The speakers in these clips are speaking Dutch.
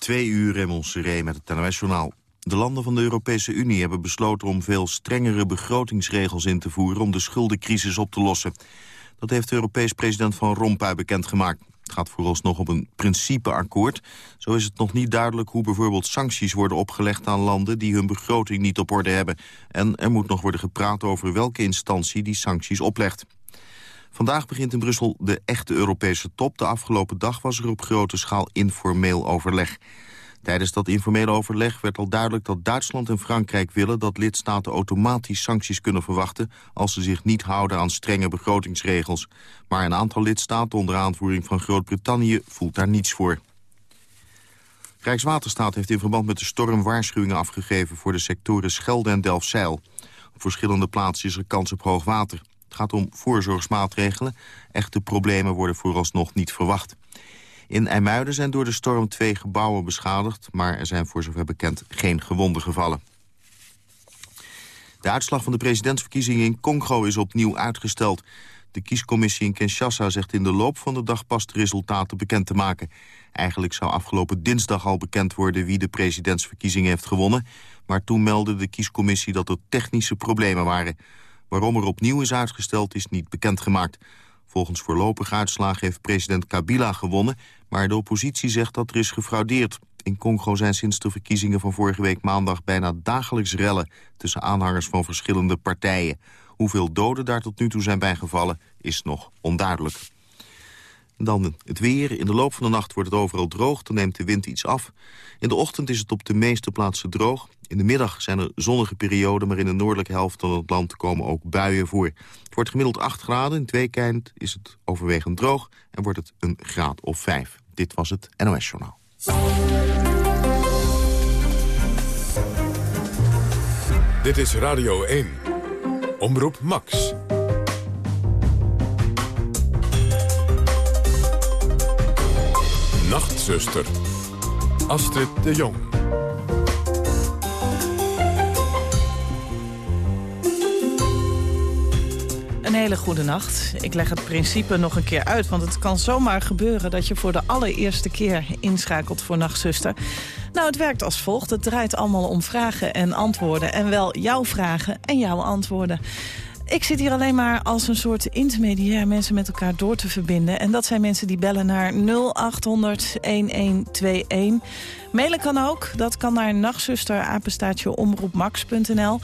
Twee uur in Montserrat met het NOS-journaal. De landen van de Europese Unie hebben besloten om veel strengere begrotingsregels in te voeren om de schuldencrisis op te lossen. Dat heeft de Europees president Van Rompuy bekendgemaakt. Het gaat vooralsnog om een principeakkoord. Zo is het nog niet duidelijk hoe bijvoorbeeld sancties worden opgelegd aan landen die hun begroting niet op orde hebben. En er moet nog worden gepraat over welke instantie die sancties oplegt. Vandaag begint in Brussel de echte Europese top. De afgelopen dag was er op grote schaal informeel overleg. Tijdens dat informele overleg werd al duidelijk dat Duitsland en Frankrijk willen dat lidstaten automatisch sancties kunnen verwachten als ze zich niet houden aan strenge begrotingsregels. Maar een aantal lidstaten onder aanvoering van Groot-Brittannië voelt daar niets voor. Rijkswaterstaat heeft in verband met de storm waarschuwingen afgegeven voor de sectoren Schelde en Delfzijl. Op verschillende plaatsen is er kans op hoog water. Het gaat om voorzorgsmaatregelen. Echte problemen worden vooralsnog niet verwacht. In IJmuiden zijn door de storm twee gebouwen beschadigd... maar er zijn voor zover bekend geen gewonden gevallen. De uitslag van de presidentsverkiezingen in Congo is opnieuw uitgesteld. De kiescommissie in Kinshasa zegt in de loop van de dag pas de resultaten bekend te maken. Eigenlijk zou afgelopen dinsdag al bekend worden wie de presidentsverkiezingen heeft gewonnen. Maar toen meldde de kiescommissie dat er technische problemen waren. Waarom er opnieuw is uitgesteld is niet bekendgemaakt. Volgens voorlopige uitslagen heeft president Kabila gewonnen... maar de oppositie zegt dat er is gefraudeerd. In Congo zijn sinds de verkiezingen van vorige week maandag... bijna dagelijks rellen tussen aanhangers van verschillende partijen. Hoeveel doden daar tot nu toe zijn bijgevallen is nog onduidelijk. Dan het weer. In de loop van de nacht wordt het overal droog. Dan neemt de wind iets af. In de ochtend is het op de meeste plaatsen droog. In de middag zijn er zonnige perioden, maar in de noordelijke helft van het land komen ook buien voor. Het wordt gemiddeld 8 graden. In het weekend is het overwegend droog en wordt het een graad of 5. Dit was het NOS Journaal. Dit is Radio 1. Omroep Max. Nachtzuster. Astrid de Jong. Een hele goede nacht. Ik leg het principe nog een keer uit, want het kan zomaar gebeuren... dat je voor de allereerste keer inschakelt voor Nachtzuster. Nou, het werkt als volgt. Het draait allemaal om vragen en antwoorden. En wel jouw vragen en jouw antwoorden. Ik zit hier alleen maar als een soort intermediair mensen met elkaar door te verbinden. En dat zijn mensen die bellen naar 0800 1121. Mailen kan ook. Dat kan naar nachtzuster omroepmax.nl.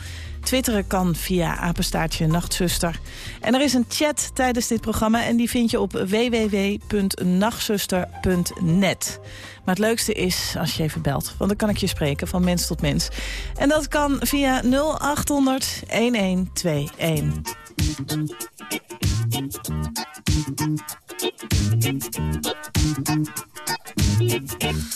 Twitteren kan via apenstaartje nachtzuster. En er is een chat tijdens dit programma en die vind je op www.nachtzuster.net. Maar het leukste is als je even belt, want dan kan ik je spreken van mens tot mens. En dat kan via 0800 1121.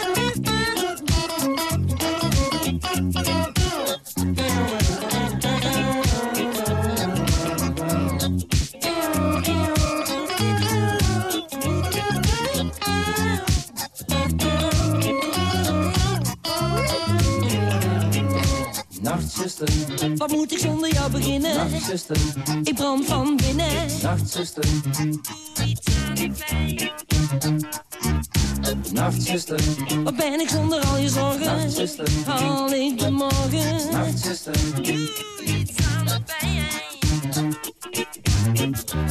Nachtzuster, Wat moet ik zonder jou beginnen? nachtzuster, Ik brand van binnen. nachtzuster. Nachtzuster, Wat ben ik zonder al je zorgen? nachtzuster, Haal ik de morgen? nachtzuster. Nachtzuster.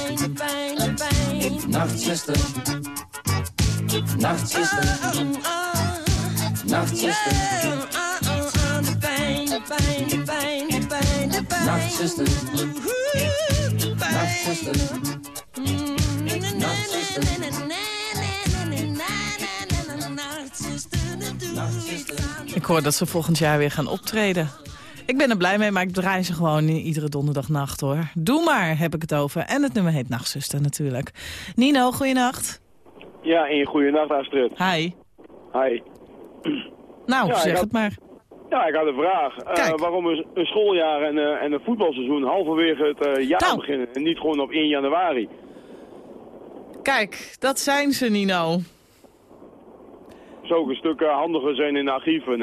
nachtzuster, nachtzuster, nachtzuster, nachtzuster, nachtzuster. Ik hoor dat ze volgend jaar weer gaan optreden. Ik ben er blij mee, maar ik draai ze gewoon iedere donderdagnacht hoor. Doe maar, heb ik het over. En het nummer heet Nachtzuster natuurlijk. Nino, goeienacht. Ja, en goeienacht Astrid. Hi. Hi. Nou, Ja, zeg had- het maar. Ja, ik had een vraag. Kijk. waarom een, een schooljaar en, eh, en een voetbalseizoen halverwege het eh, jaar Nou. beginnen en niet gewoon op 1 januari? Kijk, dat zijn ze, Nino. Zou ook een stuk handiger zijn in de archieven.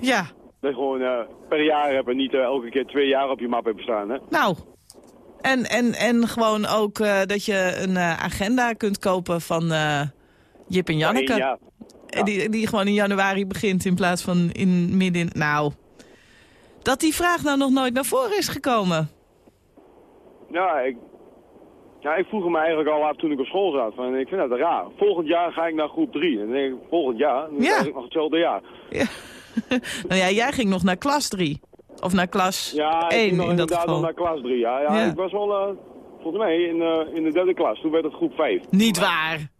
Ja, dat je gewoon eh, per jaar hebt en niet eh, elke keer twee jaar op je map hebt staan. Hè? nou. En, en, en gewoon ook eh, dat je een agenda kunt kopen van Jip en Janneke. En Die, die gewoon in januari begint in plaats van in midden... in- Nou, dat die vraag nou nog nooit naar voren is gekomen. Ja, ik, ja, ik vroeg me eigenlijk al af toen ik op school zat. Van, ik vind dat raar. Volgend jaar ga ik naar groep 3. En dan denk ik, volgend jaar? Dan Ja. ik nog hetzelfde jaar. Ja. nou ja, jij ging nog naar klas 3. Of naar klas Ja, ik 1 ging nog in dat geval. nog naar klas 3. Ja, ja, Ja. ik was wel, eh, volgens mij, in, eh, in de derde klas. Toen werd het groep 5. Niet waar.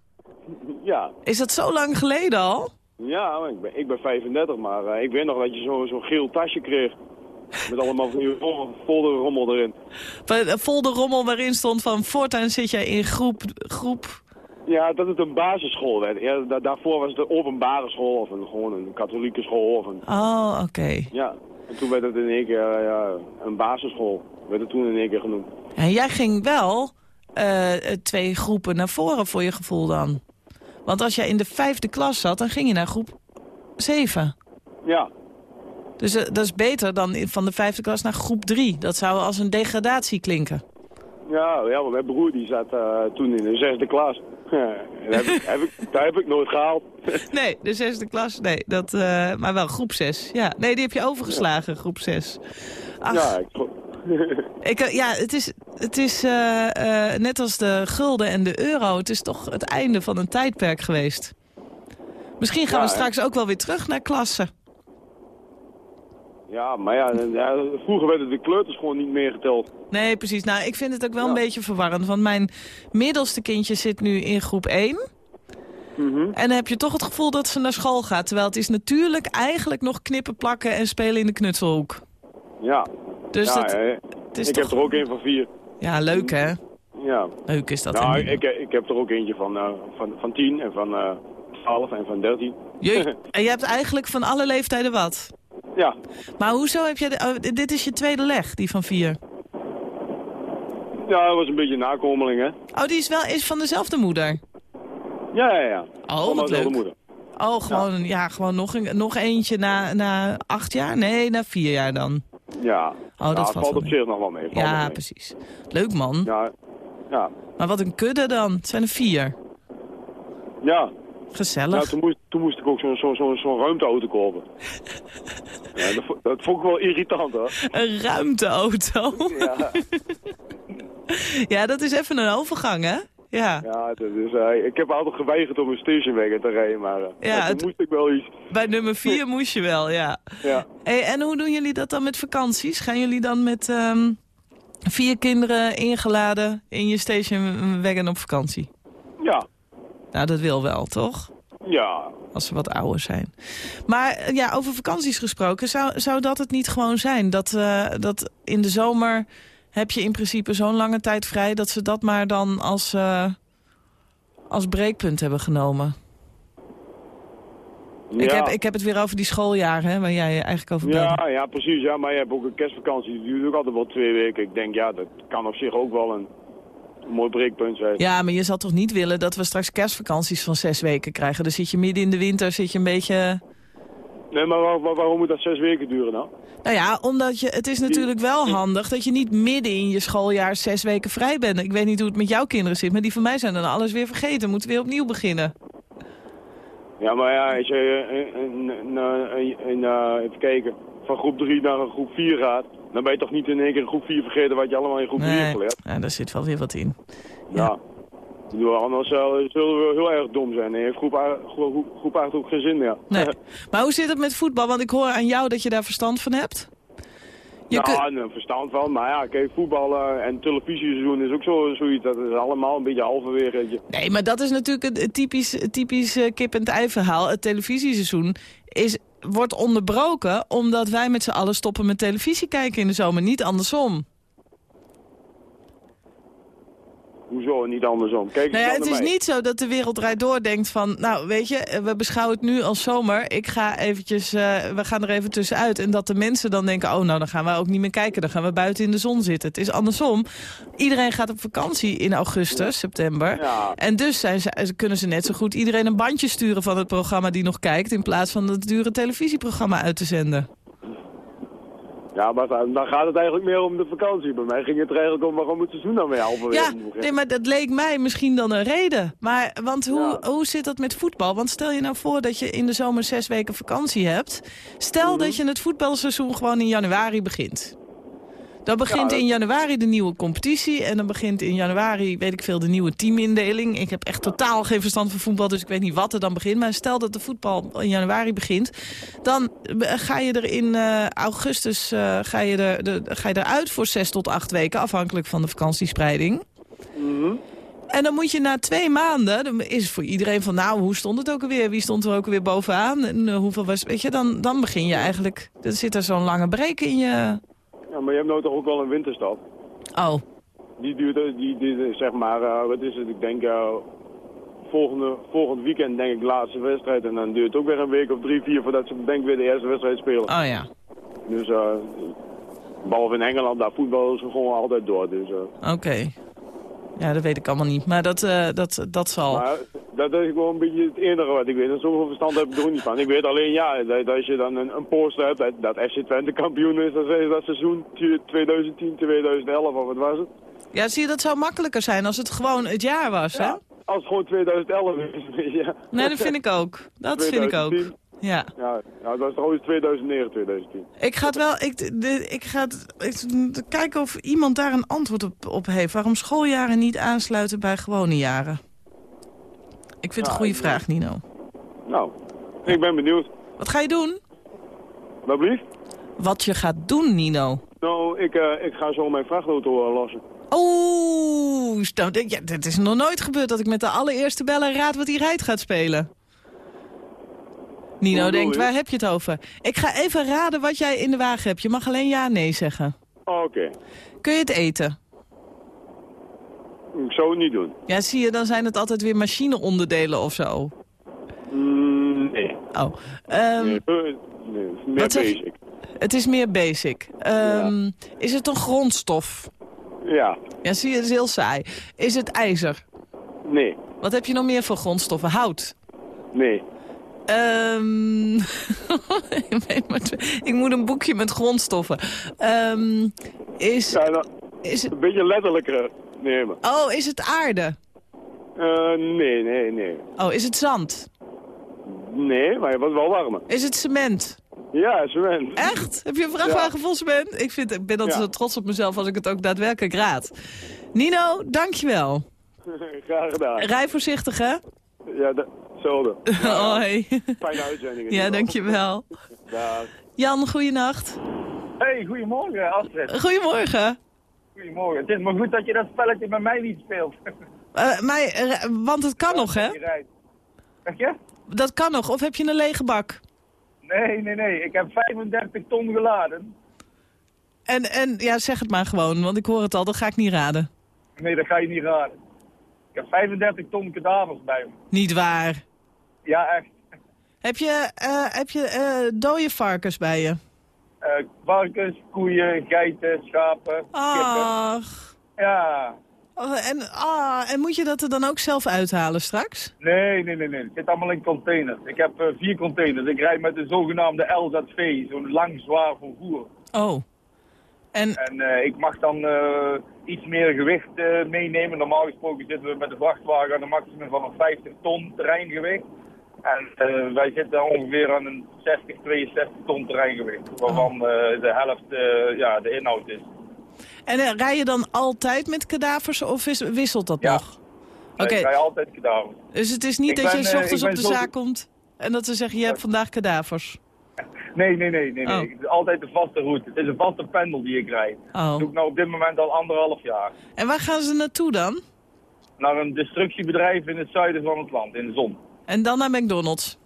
Ja, Is dat zo lang geleden al? Ja, ik ben, ik ben 35, maar eh, ik weet nog dat je zo'n zo geel tasje kreeg. Met allemaal van die rommel- erin. Vol de rommel waarin stond van voortaan zit jij in groep... groep Ja, dat het een basisschool werd. Ja, da- daarvoor was het een openbare school of een, gewoon een katholieke school. Of een, oh, oké. ja, en toen werd het in één keer ja, een basisschool. Werd het toen in één keer genoemd. En jij ging wel eh, twee groepen naar voren voor je gevoel dan. Want als jij in de vijfde klas zat, dan ging je naar groep 7. Ja, Dus eh, dat is beter dan van de vijfde klas naar groep 3. Dat zou als een degradatie klinken. ja, ja mijn broer die zat eh, toen in de zesde klas. Ja, dat heb ik, heb ik, dat heb ik nooit gehaald. Nee, de zesde klas, nee. Dat, eh, maar wel groep 6. Ja, nee, die heb je overgeslagen, groep 6. Ach, ja, ik, ik, eh, ja, het is, het is eh, net als de gulden en de euro. Het is toch het einde van een tijdperk geweest. Misschien gaan Ja, we straks ook wel weer terug naar klassen. Ja, maar ja, vroeger werden de kleuters gewoon niet meer geteld. Nee, precies. Nou, ik vind het ook wel Ja. een beetje verwarrend. Want mijn middelste kindje zit nu in groep 1. Mhm. En dan heb je toch het gevoel dat ze naar school gaat. Terwijl het is natuurlijk eigenlijk nog knippen, plakken en spelen in de knutselhoek. Ja, Dus ja dat, het is ik toch... heb er ook een van vier. Ja, leuk hè? Ja. Leuk is dat. nou, ik, ik heb er ook eentje van, eh, van, van 10 en van eh 12 en van 13. Jee. En je hebt eigenlijk van alle leeftijden wat. Ja, Maar hoezo heb je... De, oh, dit is je tweede leg, die van vier. ja, dat was een beetje een nakomeling, hè? Oh, die is wel is van dezelfde moeder. Ja, ja, ja. Oh, Allemaal wat leuk. moeder. Oh, gewoon, ja. gewoon nog, een, nog eentje na, na acht jaar? Nee, na vier jaar dan. Ja. Oh, dat valt op zich nog wel mee. Ja, mee. precies. Leuk man. Ja, ja. Maar wat een kudde dan. Het zijn er vier. Ja. Gezellig. Nou, toen, moest, toen moest ik ook zo'n zo, ruimteauto kopen. ja, dat, vo- dat vond ik wel irritant, hoor. Een ruimteauto. Ja, ja, dat is even een overgang, hè? Ja, Ja, dat is, eh, ik heb altijd geweigerd om een stationwagen te rijden, maar eh, Ja, toen het- moest ik wel iets. bij nummer 4 moest je wel, ja. Ja. Hey, en hoe doen jullie dat dan met vakanties? Gaan jullie dan met ehm, vier kinderen ingeladen in je stationwagon op vakantie? Ja, Nou, dat wil wel, toch? ja. Als ze wat ouder zijn. Maar eh, ja, over vakanties gesproken, zou, zou dat het niet gewoon zijn? Dat, eh, dat in de zomer heb je in principe zo'n lange tijd vrij... dat ze dat maar dan als, eh, als breekpunt hebben genomen. Ik, heb, ik heb het weer over die schooljaren, hè, waar jij je eigenlijk over. Ja, ja, precies. Ja, maar je hebt ook een kerstvakantie. Die duurt ook altijd wel twee weken. Ik denk, ja, dat kan op zich ook wel een, een mooi breekpunt zijn. Ja, maar je zal toch niet willen dat we straks kerstvakanties van zes weken krijgen? Dan zit je midden in de winter, zit je een beetje... Nee, maar waar- waar- waarom moet dat zes weken duren dan? Nou ja, omdat je, het is natuurlijk wel handig dat je niet midden in je schooljaar zes weken vrij bent. Ik weet niet hoe het met jouw kinderen zit, maar die van mij zijn dan alles weer vergeten. Moeten weer opnieuw beginnen. Ja, maar ja, als je eh, een, een, een, een, eh, even kijken, van groep 3 naar groep 4 gaat, dan ben je toch niet in één keer in groep 4 vergeten wat je allemaal in groep 3 hebt Nee, geleerd. ja, daar zit wel weer wat in. Ja. Bedoel, Anders eh, zullen we heel erg dom zijn. Heeft groep, A- groep, groep 8 ook geen zin meer. Nee. Maar hoe zit het met voetbal? Want ik hoor aan jou dat je daar verstand van hebt. Je ja, kunt- een verstand van. Maar ja, kijk, voetbal eh, en televisieseizoen is ook zo, zoiets. Dat is allemaal een beetje halverwege. Nee, maar dat is natuurlijk een typisch, typisch eh, kip-en-ei verhaal. Het televisieseizoen is, wordt onderbroken omdat wij met z'n allen stoppen met televisie kijken in de zomer. Niet andersom. Hoezo, niet andersom? Kijk Nou ja, het is mij. niet zo dat de wereld draait door denkt van... nou, weet je, eh, we beschouwen het nu als zomer. Ik ga eventjes, eh, we gaan er even tussenuit. En dat de mensen dan denken... oh, nou, dan gaan we ook niet meer kijken. Dan gaan we buiten in de zon zitten. Het is andersom. Iedereen gaat op vakantie in augustus, september. Ja. En dus zijn ze, kunnen ze net zo goed iedereen een bandje sturen van het programma die nog kijkt... in plaats van het dure televisieprogramma uit te zenden. Ja, maar dan gaat het eigenlijk meer om de vakantie. Bij mij ging het er eigenlijk om waarom het seizoen dan weer halverwege Ja, moet nee, maar dat leek mij misschien dan een reden. Maar, want hoe, Ja. hoe zit dat met voetbal? Want stel je nou voor dat je in de zomer zes weken vakantie hebt. Stel Mhm. dat je het voetbalseizoen gewoon in januari begint. Dan begint Ja, in januari de nieuwe competitie. En dan begint in januari, weet ik veel, de nieuwe teamindeling. Ik heb echt totaal geen verstand van voetbal, dus ik weet niet wat er dan begint. Maar stel dat de voetbal in januari begint. Dan eh, ga je er in eh, augustus eh, ga je er, de, ga je eruit voor zes tot acht weken. Afhankelijk van de vakantiespreiding. Mhm. En dan moet je na twee maanden, dan is het voor iedereen van nou, hoe stond het ook alweer? Wie stond er ook alweer bovenaan? En hoeveel was, weet je, dan, dan begin je eigenlijk, dan zit er zo'n lange break in je... Ja, maar je hebt nou toch ook wel een winterstad. Oh, Die duurt, eh, die, die, zeg maar, eh, wat is het, ik denk eh, volgende, volgend weekend denk ik de laatste wedstrijd. En dan duurt het ook weer een week of drie, vier voordat ze denk ik weer de eerste wedstrijd spelen. oh ja, Dus, eh behalve in Engeland, daar voetballen ze gewoon altijd door. Dus, eh. oké. Ja, dat weet ik allemaal niet, maar dat, eh, dat, dat zal. Maar dat is gewoon een beetje het enige wat ik weet. En zoveel verstand heb ik er ook niet van. Ik weet alleen, ja, dat, dat als je dan een, een poster hebt dat, dat FC Twente kampioen is, dan is dat seizoen 2010, 2011 of wat was het? Ja, zie je, dat zou makkelijker zijn als het gewoon het jaar was, hè? Als het gewoon 2011 is. ja. Nee, dat vind ik ook. Dat vind ik ook. 2010. Ja. Ja, dat was trouwens 2009, 2010. Ik ga het wel, ik, de, ik ga het, ik- kijken of iemand daar een antwoord op, op heeft. Waarom schooljaren niet aansluiten bij gewone jaren? Ik vind het een goede vraag, Nino. Nou, ik ben benieuwd. Wat ga je doen? Wat blieft? Wat je gaat doen, Nino. Nou, ik, eh, ik ga zo mijn vrachtauto eh, lossen. Oeh, ja, het is nog nooit gebeurd dat ik met de allereerste bellen raad wat hij rijdt gaat spelen. Nino denkt, waar heb je het over? Ik ga even raden wat jij in de wagen hebt. Je mag alleen ja nee zeggen. Oh, Oké, Kun je het eten? Ik zou het niet doen. Ja, zie je, dan zijn het altijd weer machineonderdelen of zo. Mm, nee. Oh, ehm, nee, nee, het is meer basic. het is meer basic. Ehm, Is het een grondstof? Ja, Ja, zie je, het is heel saai. Is het ijzer? nee, Wat heb je nog meer voor grondstoffen? Hout? nee. Ehm, ik, moet een boekje met grondstoffen. Ehm, is, Ja, nou, is een beetje letterlijker oh, is het aarde? Eh, nee, nee, nee. Oh, is het zand? Nee, maar het was wel warmer. Is het cement? Ja, cement. Echt? Heb je een vrachtwagen vol cement? Ik, vind, ik ben altijd Ja. zo trots op mezelf als ik het ook daadwerkelijk raad. Nino, dankjewel. Graag gedaan. Rij voorzichtig, hè? Ja, dat- hetzelfde. Hoi. Fijne uitzending. Ja, dankjewel. Dag. Jan, goeienacht. Hey, goedemorgen Astrid. Goedemorgen. Goedemorgen. Het is maar goed dat je dat spelletje met mij niet speelt. Eh, mij, eh, want het kan nog, hè? Zeg je? Dat kan nog. Of heb je een lege bak? Nee, nee, nee. Ik heb 35 ton geladen. En, en ja, zeg het maar gewoon, want ik hoor het al. Dat ga ik niet raden. Nee, dat ga je niet raden. Ik heb 35 ton kadavers bij me. Niet waar. Ja, echt. Heb je, eh, heb je dode varkens bij je? Eh varkens, koeien, geiten, schapen, kippen. Ja. Oh, en, ah, en moet je dat er dan ook zelf uithalen straks? Nee, nee, nee, nee. Het zit allemaal in containers. Ik heb eh, vier containers. Ik rijd met de zogenaamde LZV, zo'n lang zwaar vervoer. Oh. En, En eh, ik mag dan iets meer gewicht meenemen. Normaal gesproken zitten we met de vrachtwagen aan een maximum van een 50 ton terreingewicht. En eh, wij zitten ongeveer aan een 60, 62 ton terreingewicht. Waarvan eh, de helft eh, ja, de inhoud is. en rij je dan altijd met kadavers of is, wisselt dat Ja. nog? Oké, Ik rij altijd kadavers. dus het is niet Ik dat je s ochtends op de zo- zaak komt en dat ze zeggen je hebt vandaag kadavers. Nee, nee, nee. nee, nee. Oh. Het is altijd de vaste route. Het is een vaste pendel die ik rijd. Oh. Dat doe ik nou op dit moment al anderhalf jaar. En waar gaan ze naartoe dan? Naar een destructiebedrijf in het zuiden van het land, in de zon. En dan naar McDonald's.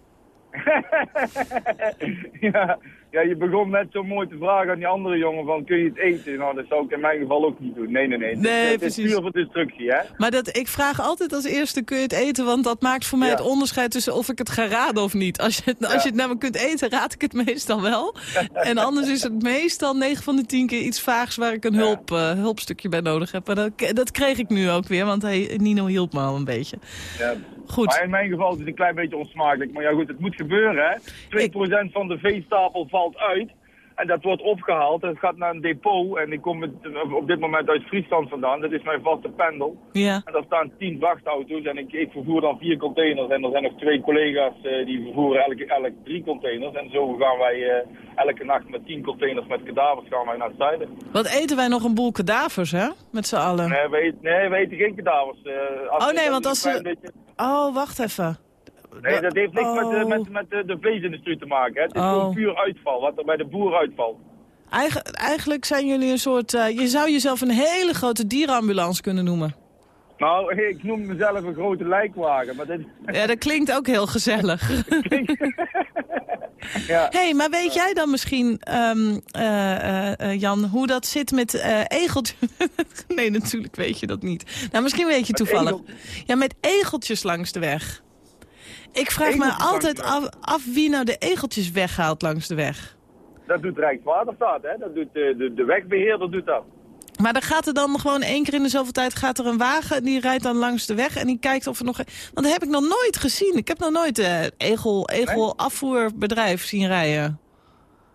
ja, ja, je begon net zo mooi te vragen aan die andere jongen van kun je het eten? Nou, dat zou ik in mijn geval ook niet doen. Nee, nee, nee. Het is- Nee, het is precies. puur voor destructie, hè? Maar dat, ik vraag altijd als eerste, kun je het eten? Want dat maakt voor mij Ja. het onderscheid tussen of ik het ga raden of niet. Als je, het, als Ja. je het namelijk kunt eten, raad ik het meestal wel. en anders is het meestal 9 van de 10 keer iets vaags waar ik een Ja. hulp, eh, hulpstukje bij nodig heb. Maar dat, dat kreeg ik nu ook weer, want hij, Nino hielp me al een beetje. Ja. Goed. Maar in mijn geval is het een klein beetje onsmakelijk. Maar ja goed, het moet gebeuren, hè? 2% van de veestapel valt uit. En dat wordt opgehaald. Het gaat naar een depot. En ik kom met, op dit moment uit Friesland vandaan. Dat is mijn vaste pendel. Ja. En daar staan tien vrachtauto's en ik, ik vervoer dan vier containers. En er zijn nog twee collega's eh, die vervoeren elke, elk drie containers. En zo gaan wij eh, elke nacht met tien containers met kadavers gaan wij naar het zuiden. Wat eten wij nog een boel kadavers, hè? Met z'n allen. Nee, we eten, nee, we eten geen kadavers. eh, Oh, nee, want als ze- beetje- Oh, wacht even. Nee, dat heeft niks met, Oh. de, met, met de, de vleesindustrie te maken. Hè. Het is Oh. gewoon puur uitval, wat er bij de boer uitvalt. Eigen- eigenlijk zijn jullie een soort... eh, je zou jezelf een hele grote dierenambulance kunnen noemen. Nou, ik noem mezelf een grote lijkwagen, maar dit... Ja, dat klinkt ook heel gezellig. ja. Hé, hey, maar weet jij dan misschien, ehm, eh, eh, eh, Jan, hoe dat zit met eh egeltjes? nee, natuurlijk weet je dat niet. Nou, misschien weet je toevallig. egel- Ja, met egeltjes langs de weg. Ik vraag me altijd af, af wie nou de egeltjes weghaalt langs de weg. Dat doet Rijkswaterstaat, hè. Dat doet de, de, de wegbeheerder doet dat. Maar dan gaat er dan gewoon één keer in de zoveel tijd gaat er een wagen... die rijdt dan langs de weg en die kijkt of er nog... Want dat heb ik nog nooit gezien. Ik heb nog nooit eh egel, egel afvoerbedrijf zien rijden.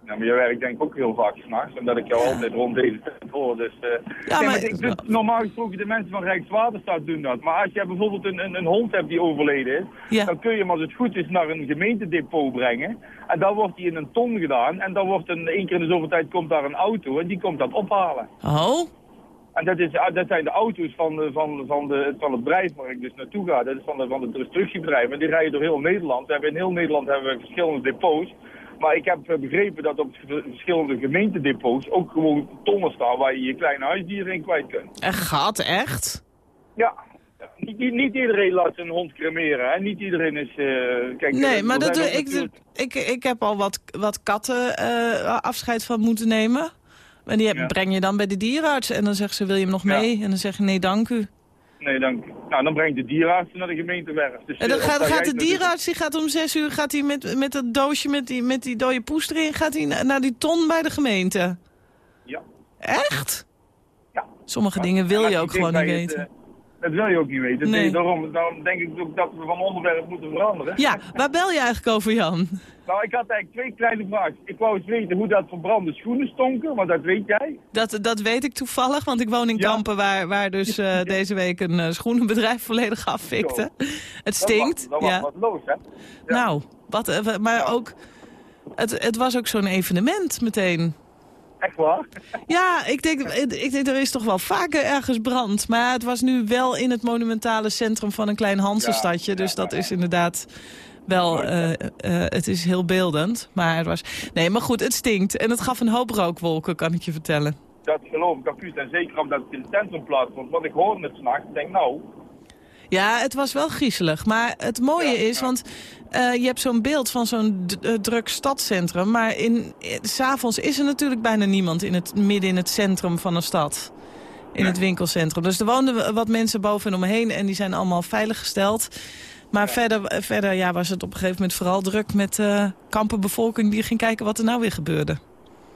Ja, maar je werkt denk ik ook heel vaak s'nachts, omdat ik jou altijd rond deze tijd hoor. Dus, eh, Ja, nee, maar- maar ik, dus, normaal gesproken, de mensen van Rijkswaterstaat doen dat. Maar als je bijvoorbeeld een, een, een hond hebt die overleden is, Ja. dan kun je hem als het goed is naar een gemeentedepot brengen. En dan wordt hij in een ton gedaan. En dan wordt een, één keer in de zoveel tijd komt daar een auto en die komt dat ophalen. Oh, En dat, is, ah, dat zijn de auto's van, de, van, van, de, van het bedrijf waar ik dus naartoe ga. Dat is van, de, van het destructiebedrijf. En die rijden door heel Nederland. We hebben in heel Nederland hebben we verschillende depots. Maar ik heb eh, begrepen dat op verschillende gemeentedepots ook gewoon tonnen staan waar je je kleine huisdieren in kwijt kunt. en gaat echt? Ja. Niet, niet, iedereen laat zijn hond cremeren. Hè. Niet iedereen is... eh, kijk, Nee, eh, maar dat, ik, natuurlijk- ik, ik heb al wat, wat katten afscheid van moeten nemen. Maar die heb- Ja. breng je dan bij de dierenarts. En dan zeggen ze, wil je hem nog Ja. mee? En dan zeg je, nee, dank u. Nee, dan, nou, dan brengt de dierenarts naar de gemeentewerf. Dus, En dan eh, gaat, de dierenarts, die gaat om zes uur gaat hij met, met dat doosje met die, met die dode poes erin... gaat hij na- naar die ton bij de gemeente. Ja. Echt? Ja. Sommige dingen wil je ook gewoon niet het, weten. eh, dat wil je ook niet weten. Nee. Daarom, daarom denk ik ook dat we van onderwerp moeten veranderen. Ja, waar bel je eigenlijk over, Jan? Nou, ik had eigenlijk twee kleine vragen. Ik wou eens weten hoe dat verbrande schoenen stonken, want dat weet jij. Dat, dat weet ik toevallig, want ik woon in Ja. Kampen... waar, waar dus eh, deze week een eh, schoenenbedrijf volledig afvikte. Het Dat stinkt. was, dat was ja. wat los, hè? Nou, wat, eh, maar ook... Het, het was ook zo'n evenement meteen. Echt waar? Ja, ik denk, ik denk er is toch wel vaker ergens brand. Maar het was nu wel in het monumentale centrum van een klein Hansenstadje. Ja, dus dat is inderdaad wel, eh, eh, het is heel beeldend. Maar het was, nee, maar goed, het stinkt. En het gaf een hoop rookwolken, kan ik je vertellen. Dat geloof ik acuut. En zeker omdat het in het centrum plaatsvond. Want ik hoorde het s'nachts. Ik denk, nou, Ja, het was wel griezelig. Maar het mooie Ja, is, ja. want eh, je hebt zo'n beeld van zo'n eh, druk stadcentrum. Maar in, eh, s'avonds is er natuurlijk bijna niemand in het, midden in het centrum van een stad. In het winkelcentrum. Dus er woonden wat mensen boven en omheen en die zijn allemaal veiliggesteld. Maar verder, verder ja, was het op een gegeven moment vooral druk met eh kampenbevolking die ging kijken wat er nou weer gebeurde.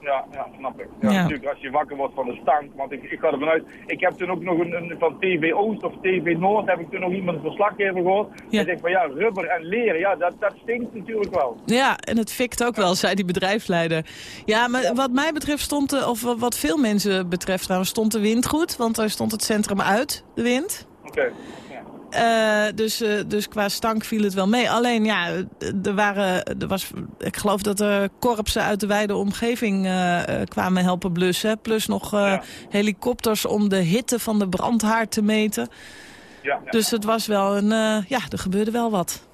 Ja, ja, snap ik. Ja, Ja. Natuurlijk, als je wakker wordt van de stank. Want ik, ik ga ervan uit. Ik heb toen ook nog een, een- van TV Oost of TV Noord. heb ik toen nog iemand een verslaggever gehoord. Ja. Die zegt van ja, rubber en leer. Ja, dat, dat stinkt natuurlijk wel. Ja, en het fikt ook wel, zei die bedrijfsleider. Ja, maar wat mij betreft stond, de, of wat veel mensen betreft trouwens, stond de wind goed. Want daar stond het centrum uit, de wind. Oké. Eh, dus, eh, dus qua stank viel het wel mee. Alleen ja, er waren, er was, ik geloof dat er korpsen uit de wijde omgeving eh, kwamen helpen blussen. Plus nog Ja. helikopters om de hitte van de brandhaard te meten. Ja, ja. Dus het was wel een, ja, er gebeurde wel wat.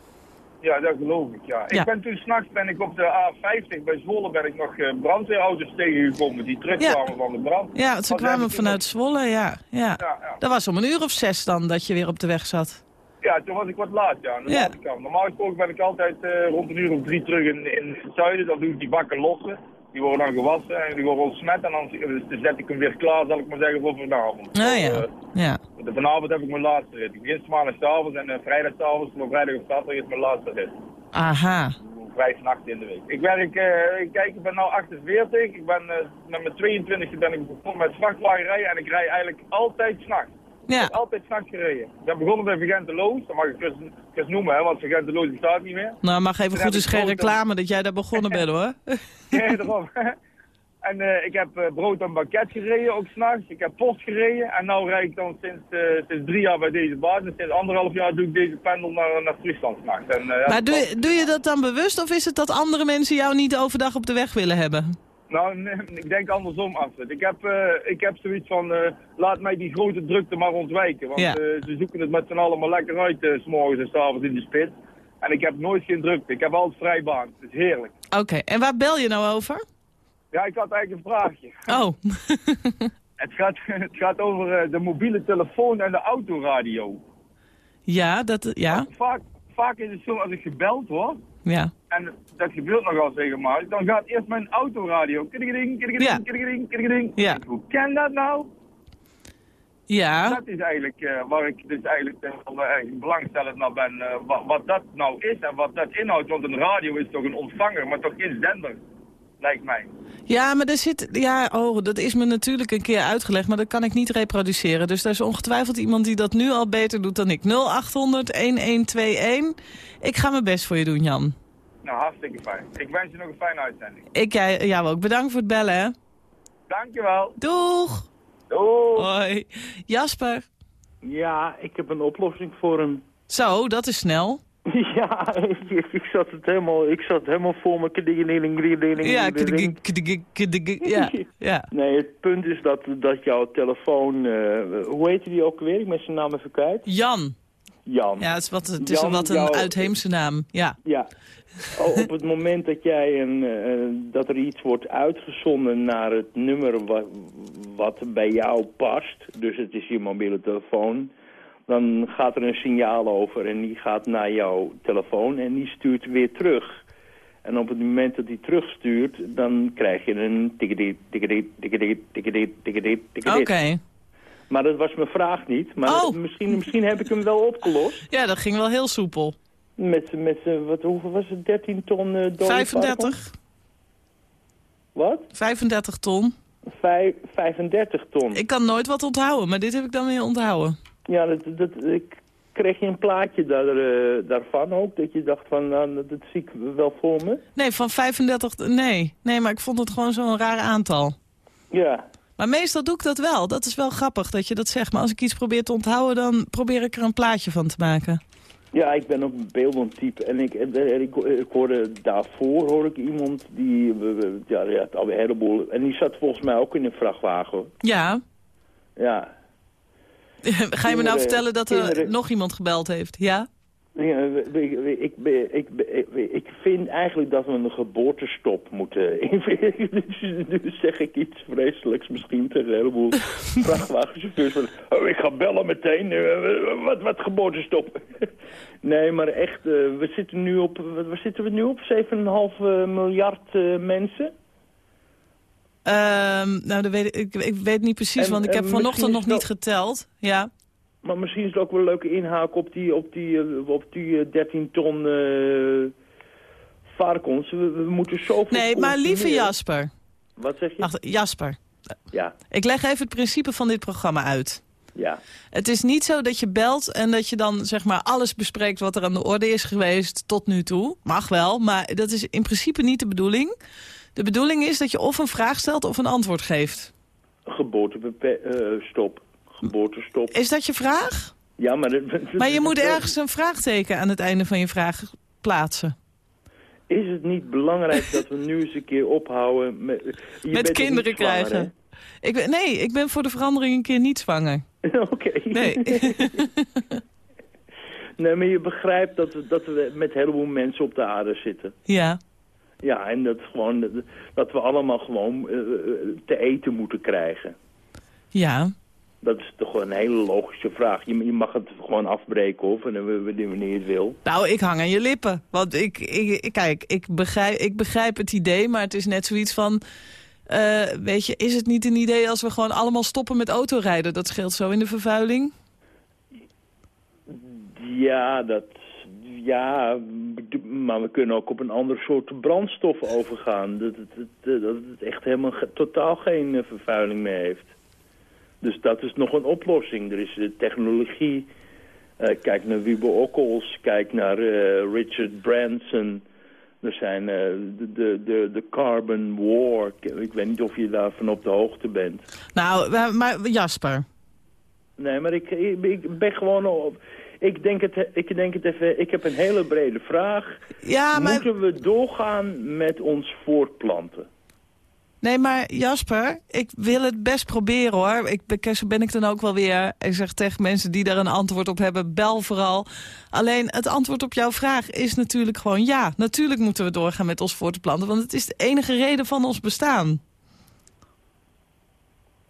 Ja, dat geloof ik, ja. Ja. Ik ben toen s'nachts ben ik op de A50 bij Zwolle ben ik nog eh, brandweerauto's tegengekomen die terugkwamen van de brand. Ja, ze kwamen vanuit Zwolle, ja. ja. Dat was om een uur of zes dan dat je weer op de weg zat. ja, toen was ik wat laat, ja. Ja. Normaal gesproken ben ik altijd eh, rond een uur of drie terug in, in het zuiden. Dan doe ik die bakken lossen. Die worden dan gewassen en die worden ontsmet. En dan, zet ik hem weer klaar, zal ik maar zeggen, voor vanavond. Ah ja, eh, ja. de- vanavond heb ik mijn laatste rit. Ik begin maandagavond en uh, vrijdagavond, voor vrijdag of zaterdag is mijn laatste rit. Aha. Vijf nachten in de week. Ik werk, eh, kijk, ik ben nu 48. Ik ben eh, met mijn 22 ben ik begonnen met vrachtwagenrijden en ik rij eigenlijk altijd s'nachts. Ik Ja, heb altijd s'nachts gereden. Ik ben begonnen bij Vergenteloos, dat mag ik dus, dus noemen, hè, want Vergenteloos bestaat niet meer. nou mag even goed eens ik geen en- reclame dat jij daar begonnen bent hoor. Nee, daarom. En eh, ik heb eh, brood en bakket gereden, ook s'nachts. Ik heb post gereden. En nu rijd ik dan sinds, eh, sinds drie jaar bij deze baas. En sinds anderhalf jaar doe ik deze pendel naar, naar Friesland s'nachts. Eh, Maar doe dat- doe je dat dan bewust of is het dat andere mensen jou niet overdag op de weg willen hebben? Nou, nee, ik denk andersom, Astrid. Ik heb, eh, ik heb zoiets van, eh, laat mij die grote drukte maar ontwijken. Want Ja. eh, ze zoeken het met z'n allen maar lekker uit, s s'morgens en s'avonds in de spit. En ik heb nooit geen drukte. Ik heb altijd vrij baan. Het is heerlijk. Oké, en waar bel je nou over? Ja, ik had eigenlijk een vraagje. Oh, Het gaat, het gaat over de mobiele telefoon en de autoradio. ja, dat, ja, Vaak, vaak is het zo als ik gebeld word, ja. en dat gebeurt nogal regelmatig, dan gaat eerst mijn autoradio. Kiddingeding, Ja. kiddingeding, kiddingeding, kiddingeding. Ja. Hoe ken dat nou? Ja, Dat is eigenlijk eh, waar ik dus eigenlijk eh, wel eh, erg belangstellend naar ben. wat, wat dat nou is en wat dat inhoudt. Want een radio is toch een ontvanger, maar toch geen zender. Lijkt mij. ja, maar er zit, ja, oh, dat is me natuurlijk een keer uitgelegd, maar dat kan ik niet reproduceren. Dus er is ongetwijfeld iemand die dat nu al beter doet dan ik. 0800-1121. Ik ga mijn best voor je doen, Jan. Nou, hartstikke fijn. Ik wens je nog een fijne uitzending. Ik jij, jou ook. Bedankt voor het bellen, hè. Dankjewel. Doeg! Doei. Hoi. Jasper. Ja, ik heb een oplossing voor hem. Zo, dat is snel. Ja, ik, ik zat het helemaal, ik zat helemaal voor me. Ja, ja, ja. Nee, het punt is dat, dat jouw telefoon, eh, hoe heette die ook weer? Ik ben zijn naam even kwijt. Jan. Jan. Ja, het is wat, het is Jan, een, wat een jouw- uitheemse naam. Ja. Ja. Oh, op het moment dat, jij een, eh, dat er iets wordt uitgezonden naar het nummer wat, wat bij jou past, dus het is je mobiele telefoon, dan gaat er een signaal over en die gaat naar jouw telefoon en die stuurt weer terug. En op het moment dat die terugstuurt, dan krijg je een tikkedit, tikkedit, tikkedit, tikkedit, tikkedit, tikkedit. Oké. Maar dat was mijn vraag niet. Maar Oh. misschien, misschien heb ik hem wel opgelost. Ja, dat ging wel heel soepel. Met, met eh, wat, hoeveel was het? 13 ton uh, Parton? 35. Wat? 35 ton. Vijf, 35 ton. Ik kan nooit wat onthouden, maar dit heb ik dan weer onthouden. Ja, dat, dat, ik kreeg je een plaatje daar, eh, daarvan ook? Dat je dacht van, nou, dat, zie ik wel voor me. Nee, van 35... Nee, nee maar ik vond het gewoon zo'n raar aantal. Ja. Maar meestal doe ik dat wel. Dat is wel grappig dat je dat zegt. Maar als ik iets probeer te onthouden, dan probeer ik er een plaatje van te maken. Ja, ik ben ook een beeldend type. En ik, en ik, ik hoorde daarvoor hoorde ik iemand die, we- ja, had alweer een heleboel. En die zat volgens mij ook in een vrachtwagen. Ja. Ja. Ga je me nou vertellen dat er nog iemand gebeld heeft? Ja? Ja, ik, ik, ik, ik vind eigenlijk dat we een geboortestop moeten nu zeg ik iets vreselijks misschien tegen een heleboel vrachtwagenchauffeurs. Oh, ik ga bellen meteen. eh, Wat, wat geboortestop? Nee, maar echt, eh, we zitten nu op, waar zitten we nu op? 7,5 miljard eh, mensen? Ehm, nou, dat weet ik, ik, weet niet precies, En- want ik heb vanochtend nog niet geteld. Ja. Maar misschien is het ook wel een leuke inhaak op die, op die, eh, op die eh, 13 ton eh varkens. We, we moeten zoveel Nee, maar lieve. Jasper. Wat zeg je? Wacht, Jasper. Ja, Ik leg even het principe van dit programma uit. ja. Het is niet zo dat je belt en dat je dan zeg maar alles bespreekt wat er aan de orde is geweest tot nu toe. Mag wel, maar dat is in principe niet de bedoeling. De bedoeling is dat je of een vraag stelt of een antwoord geeft. Geboortestop. Geboortestop. Is dat je vraag? Ja, maar... dat- Maar je moet ergens een vraagteken aan het einde van je vraag plaatsen. Is het niet belangrijk dat we nu eens een keer ophouden met... je Met kinderen zwanger, krijgen. Ik ben, nee, ik ben voor de verandering een keer niet zwanger. Oké. Nee. nee, maar je begrijpt dat we, dat we met een heleboel mensen op de aarde zitten. ja. Ja, en dat, gewoon, dat we allemaal gewoon eh, te eten moeten krijgen. Ja. Dat is toch een hele logische vraag. Je, je mag het gewoon afbreken of wanneer je het wil. Nou, ik hang aan je lippen. Want ik, ik, ik- kijk, ik begrijp, ik begrijp het idee, maar het is net zoiets van... eh, weet je, is het niet een idee als we gewoon allemaal stoppen met autorijden? Dat scheelt zo in de vervuiling. Ja, dat... Ja, maar we kunnen ook op een ander soort brandstof overgaan. Dat het, dat het echt helemaal totaal geen eh, vervuiling meer heeft. Dus dat is nog een oplossing. Er is technologie. Eh, kijk naar Wiebe Okkels. Kijk naar eh, Richard Branson. Er zijn de, de, de, de Carbon War. Ik weet niet of je daarvan op de hoogte bent. Nou, maar Jasper. Nee, maar ik, ik, ik ben gewoon op... Ik denk, het, ik denk het even... Ik heb een hele brede vraag. Ja, maar... Moeten we doorgaan met ons voortplanten? Nee, maar Jasper, ik wil het best proberen hoor. Ik, ben- zo ben ik dan ook wel weer. Ik zeg tegen mensen die daar een antwoord op hebben, bel vooral. Alleen het antwoord op jouw vraag is natuurlijk gewoon ja. Natuurlijk moeten we doorgaan met ons voortplanten. Want het is de enige reden van ons bestaan.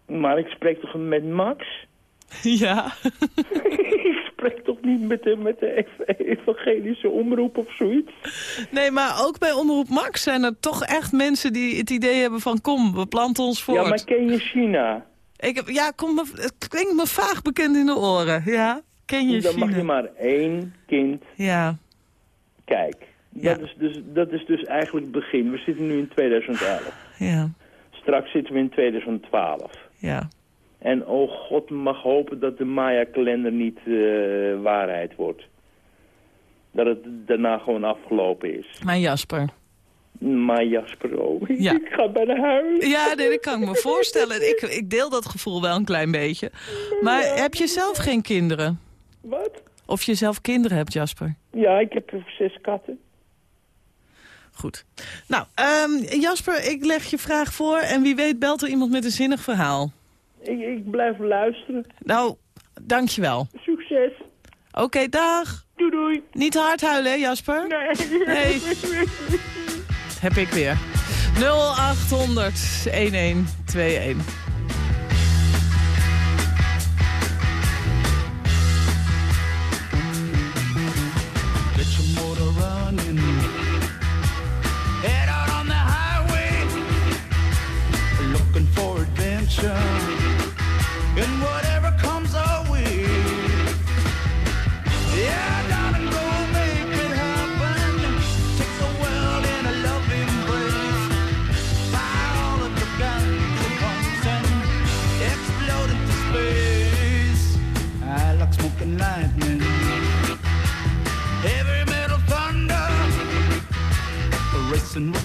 Maar ik spreek toch met Max? Ja. spreek toch niet met de, met de ev- evangelische omroep of zoiets? Nee, maar ook bij Omroep Max zijn er toch echt mensen die het idee hebben van... kom, we planten ons voort. Ja, maar ken je China? Ik heb, ja, kom het klinkt me vaag bekend in de oren. Ja, ken je Dan mag China? je maar één kind Ja, Kijk. Ja. Dat, is dus, dat is dus eigenlijk het begin. We zitten nu in 2011. ja, Straks zitten we in 2012. ja. En oh god mag hopen dat de Maya-kalender niet eh, waarheid wordt. Dat het daarna gewoon afgelopen is. Maar Jasper... Maar Jasper, oh, Ja. ik ga bijna huilen. Ja, nee, dat kan ik me voorstellen. Ik, ik deel dat gevoel wel een klein beetje. Maar heb je zelf geen kinderen? Wat? Of je zelf kinderen hebt, Jasper? Ja, ik heb zes katten. Goed. Nou, ehm, Jasper, ik leg je vraag voor... en wie weet belt er iemand met een zinnig verhaal. Ik, ik blijf luisteren. Nou, dankjewel. Succes. Oké, dag. Doei doei. Niet hard huilen, hè, Jasper? Nee. Nee. Heb ik weer. 0800 1121. Get person.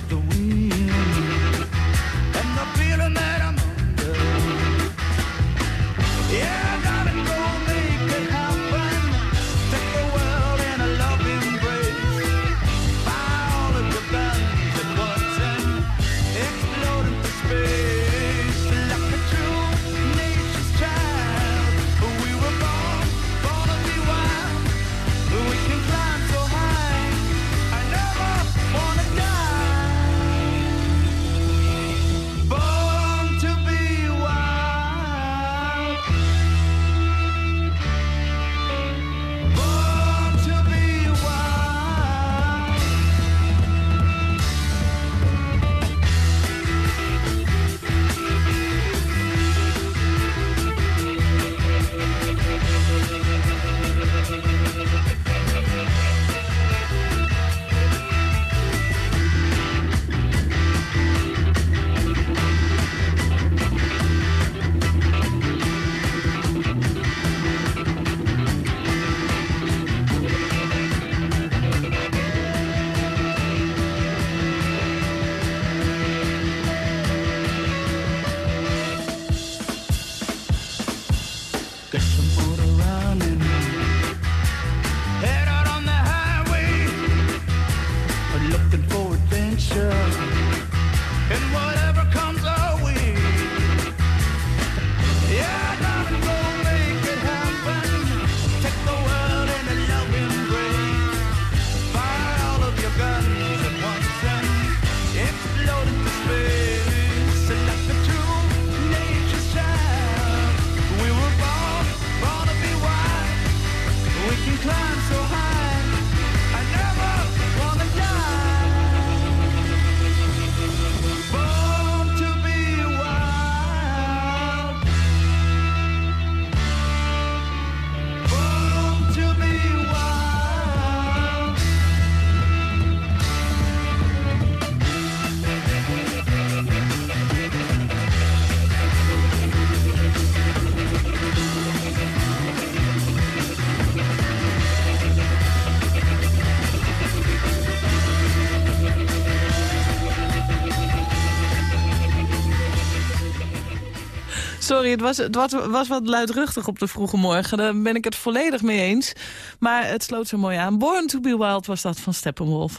Sorry, het was, het was, was wat luidruchtig op de vroege morgen. Daar ben ik het volledig mee eens. Maar het sloot zo mooi aan. Born to be Wild was dat van Steppenwolf.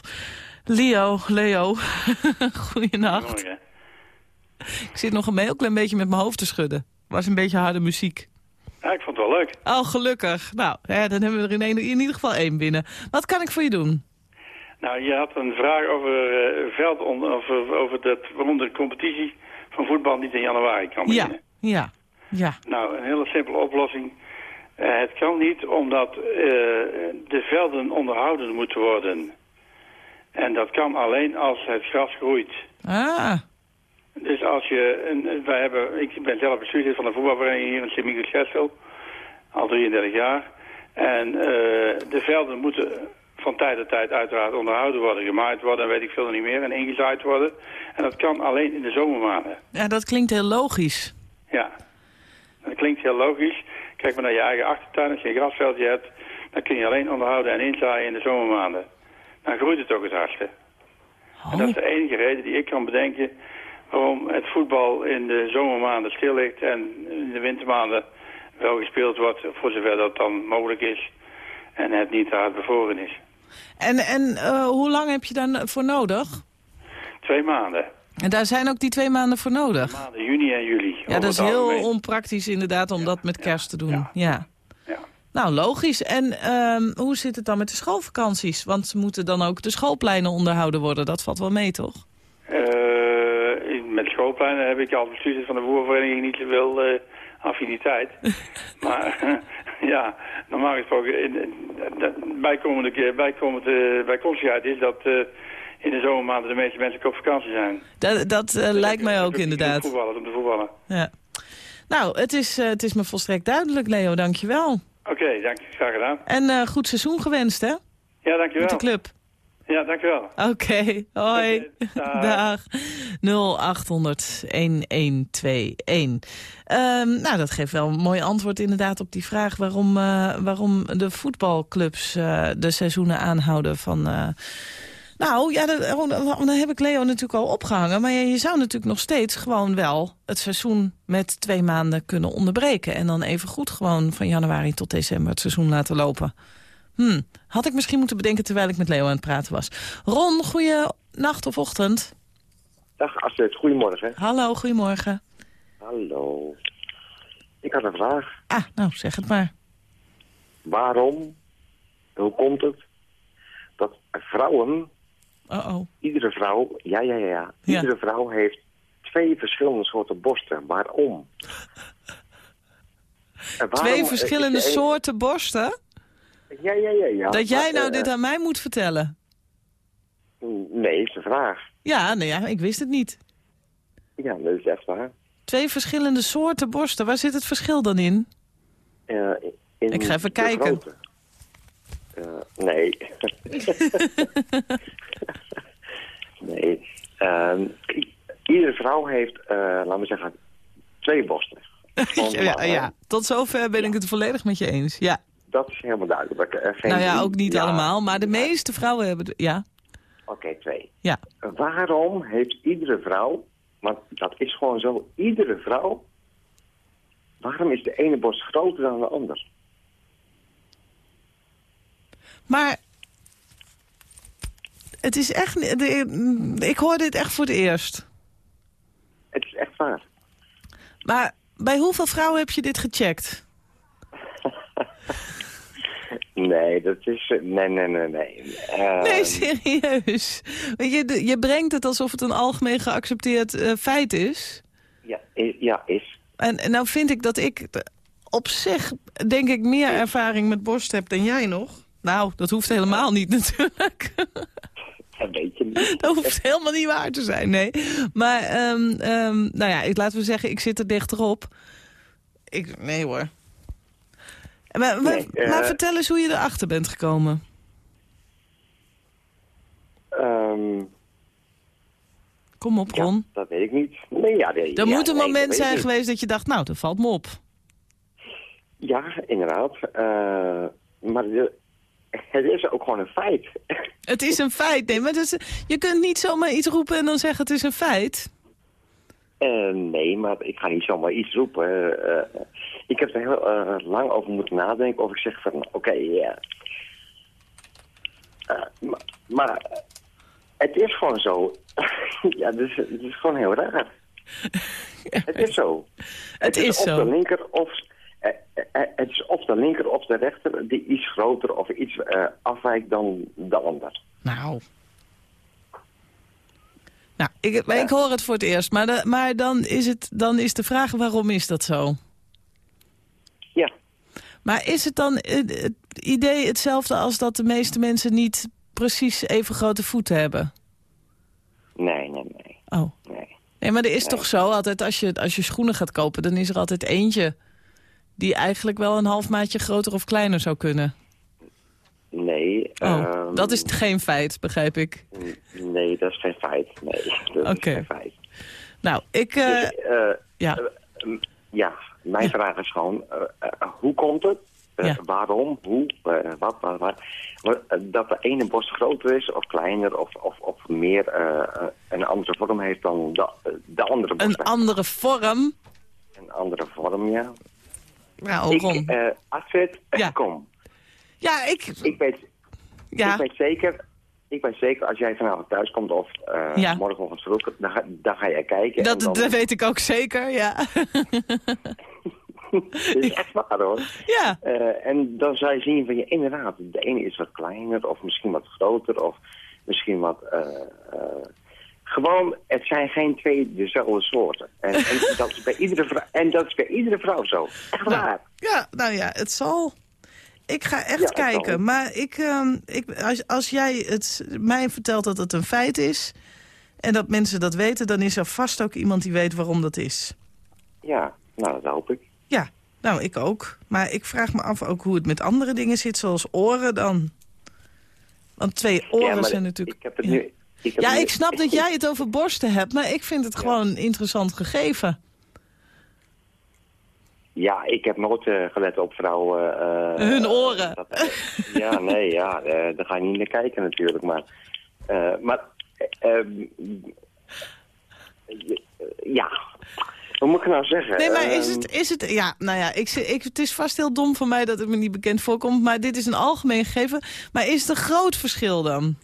Leo, Leo, goeienacht. Goedemorgen. Ik zit nog een heel klein beetje met mijn hoofd te schudden. was een beetje harde muziek. Ja, ik vond het wel leuk. Oh, gelukkig. Nou, hè, dan hebben we er in, een- in ieder geval één binnen. Wat kan ik voor je doen? Nou, je had een vraag over eh veld, over, over dat, waarom de competitie van voetbal niet in januari kan beginnen. ja, ja. Nou, een hele simpele oplossing. Eh, het kan niet omdat eh, de velden onderhouden moeten worden. En dat kan alleen als het gras groeit. Ah, Dus als je, een, wij hebben, ik ben zelf bestuurder van de voetbalvereniging hier in Sint-Michiels-Gestel, al 33 jaar. En eh, de velden moeten van tijd tot tijd uiteraard onderhouden worden, gemaaid worden, weet ik veel niet meer, en ingezaaid worden. En dat kan alleen in de zomermaanden. ja, dat klinkt heel logisch. Ja, dat klinkt heel logisch. Kijk maar naar je eigen achtertuin, als je een grasveldje hebt, dan kun je alleen onderhouden en inzaaien in de zomermaanden. Dan groeit het ook het hardste. En dat is de enige reden die ik kan bedenken waarom het voetbal in de zomermaanden stil ligt en in de wintermaanden wel gespeeld wordt, voor zover dat dan mogelijk is en het niet te hard bevroren is. En, en eh, hoe lang heb je dan voor nodig? Twee maanden. En daar zijn ook die twee maanden voor nodig. Maanden juni en juli. Ja, dat is heel algemeen. onpraktisch inderdaad om dat met kerst te doen. Ja. Ja. Nou, logisch. En ehm, hoe zit het dan met de schoolvakanties? Want ze moeten dan ook de schoolpleinen onderhouden worden. Dat valt wel mee, toch? Eh, met schoolpleinen heb ik als bestuurder van de voervereniging niet zoveel eh affiniteit. maar ja, normaal gesproken, in, in- de bijkomende, keer- bijkomende bijkomstigheid is dat eh, in de zomermaanden de meeste mensen op vakantie zijn. Dat, dat eh, lijkt mij ook inderdaad. Voetballen, om te voetballen. Ja. Nou, het is, eh, het is me volstrekt duidelijk, Leo. Dank je wel. Oké, dank graag gedaan. En eh, goed seizoen gewenst, hè? Ja, dankjewel. Met de club. Ja, dankjewel. Oké, hoi. dag. Dag. 0800 1121. Ehm, nou, dat geeft wel een mooi antwoord inderdaad op die vraag... waarom, waarom de voetbalclubs de seizoenen aanhouden van... nou, ja, dat, oh, dan heb ik Leo natuurlijk al opgehangen. Maar je, je zou natuurlijk nog steeds gewoon wel het seizoen met twee maanden kunnen onderbreken. En dan even goed gewoon van januari tot december het seizoen laten lopen. Hm, had ik misschien moeten bedenken terwijl ik met Leo aan het praten was. Ron, goeie nacht of ochtend. Dag Astrid, goedemorgen. Hallo, goedemorgen. Hallo. Ik had een vraag. Ah, nou, zeg het maar. Waarom, hoe komt het, dat vrouwen, Oh-oh. iedere vrouw, ja, ja, ja, ja, iedere vrouw heeft twee verschillende soorten borsten. Waarom? Twee verschillende de een- soorten borsten? Ja, ja, ja, ja. dat jij nou eh, dit aan mij moet vertellen? Nee, is een vraag. Ja, nou ja, ik wist het niet. Ja, dat is echt waar. Twee verschillende soorten borsten. Waar zit het verschil dan in? Eh, in Ik ga even de kijken. Eh, nee. nee. Ehm, iedere vrouw heeft, eh, laten we zeggen, twee borsten. Ja, ja, tot zover ben ik het volledig met je eens. Ja. Dat is helemaal duidelijk. Geen Nou ja, ook niet Ja, allemaal, maar de meeste vrouwen hebben... de- Ja, Oké, twee. ja. Waarom heeft iedere vrouw, want dat is gewoon zo, iedere vrouw, waarom is de ene borst groter dan de ander? Maar het is echt... Ik hoor dit echt voor het eerst. Het is echt waar. Maar bij hoeveel vrouwen heb je dit gecheckt? Nee, dat is... eh, Nee, nee, nee, nee. Ehm, Nee, serieus. Je, je brengt het alsof het een algemeen geaccepteerd eh, feit is. Ja, ja, is. En, en nou vind ik dat ik op zich, denk ik, meer ervaring met borst heb dan jij nog. Nou, dat hoeft helemaal niet natuurlijk. Dat weet je niet. Dat hoeft helemaal niet waar te zijn, nee. Maar, ehm, ehm, nou ja, ik, laten we zeggen, ik zit er dichterop. Ik, nee hoor. Maar, maar, Nee, eh, maar vertel eens hoe je erachter bent gekomen. Ehm, Kom op, Ron. dat weet ik niet. Nee, ja, nee, er ja, moet een nee, moment zijn geweest dat je dacht, nou, dat valt me op. Ja, inderdaad. Eh, maar de- het is ook gewoon een feit. Het is een feit, nee, maar dat is, je kunt niet zomaar iets roepen en dan zeggen het is een feit. Eh, nee, maar ik ga niet zomaar iets roepen. Eh, ik heb er heel eh, lang over moeten nadenken of ik zeg van, oké, ja. Maar het is gewoon zo. ja, dus, het is gewoon heel raar. het is zo. Het is of zo. de linker of... eh, eh, het is of de linker of de rechter die iets groter of iets eh, afwijkt dan de ander. Nou. Nou, ik, ik hoor het voor het eerst. Maar, de- maar dan, is het, dan is de vraag, waarom is dat zo? Ja. Maar is het dan eh, het idee hetzelfde als dat de meeste mensen niet precies even grote voeten hebben? Nee, nee, nee. Oh. Nee. Nee, maar er is toch zo, altijd als je, als je schoenen gaat kopen... dan is er altijd eentje die eigenlijk wel een half maatje groter of kleiner zou kunnen. Nee. Oh, ehm, dat is geen feit, begrijp ik. Nee, dat is geen feit. Nee, dat Oké. is geen feit. Nou, ik... Dus, eh, ja. eh, mm, ja, mijn vraag is gewoon, eh, hoe komt het? Ja. Waarom? Hoe? wat? Wat? wat? Dat de ene borst groter is of kleiner of, of, of meer een andere vorm heeft dan de, de andere borst. een andere vorm. Een andere vorm, ja. Nou, ik, Ron. Astrid, kom. Ja, ik... Ik weet, Ja. ik weet zeker... Ik weet zeker, als jij vanavond thuis komt of eh Ja. morgenochtend vroeg, dan ga, dan ga jij kijken. Dat, dan, dat weet ik ook zeker, ja. Dat is echt waar hoor. Ja. Eh, en dan zou je zien van je inderdaad, de ene is wat kleiner of misschien wat groter of misschien wat... gewoon, het zijn geen twee dezelfde soorten. En, en, dat, is bij iedere vrouw, en dat is bij iedere vrouw zo. Echt waar. Ja, nou ja, het zal. Ik ga echt Ja, kijken. zal. Maar ik, ehm, ik, als, als jij het mij vertelt dat het een feit is... en dat mensen dat weten, dan is er vast ook iemand die weet waarom dat is. Ja, nou dat hoop ik. Ja, nou, ik ook. Maar ik vraag me af ook hoe het met andere dingen zit, zoals oren dan. Want twee oren ja, zijn natuurlijk... Ik heb het nu... Ik Ja, ik snap dat jij het over borsten hebt, maar ik vind het gewoon een interessant gegeven. Ja, ik heb nooit eh, gelet op vrouwen... eh, Hun oren. dat- ja, nee, ja, eh, daar ga je niet naar kijken natuurlijk. Maar, maar eh, ehm, ja, wat moet ik nou zeggen? Nee, maar is Ehm, het, is het... Ja, nou ja, ik, ik, het is vast heel dom van mij dat het me niet bekend voorkomt. Maar dit is een algemeen gegeven. Maar is het een groot verschil dan?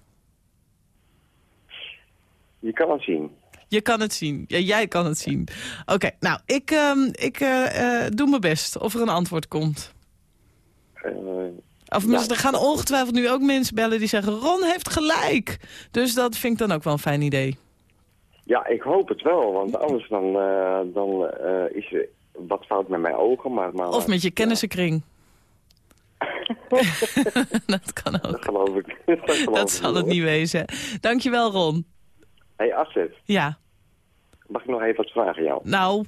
Je kan het zien. Je kan het zien. Ja, jij kan het zien. Oké, nou, ik, ehm, ik eh, eh, doe mijn best of er een antwoord komt. Eh, Of Ja. er gaan ongetwijfeld nu ook mensen bellen die zeggen... Ron heeft gelijk. Dus dat vind ik dan ook wel een fijn idee. ja, ik hoop het wel, want anders dan, dan is er wat fout met mijn ogen. Maar, maar, Of met je kennissenkring. dat kan ook. Dat geloof ik. dat geloof Dat ik zal het niet wezen. Dankjewel, Ron. Hey, Astrid, Ja, mag ik nog even wat vragen jou? nou...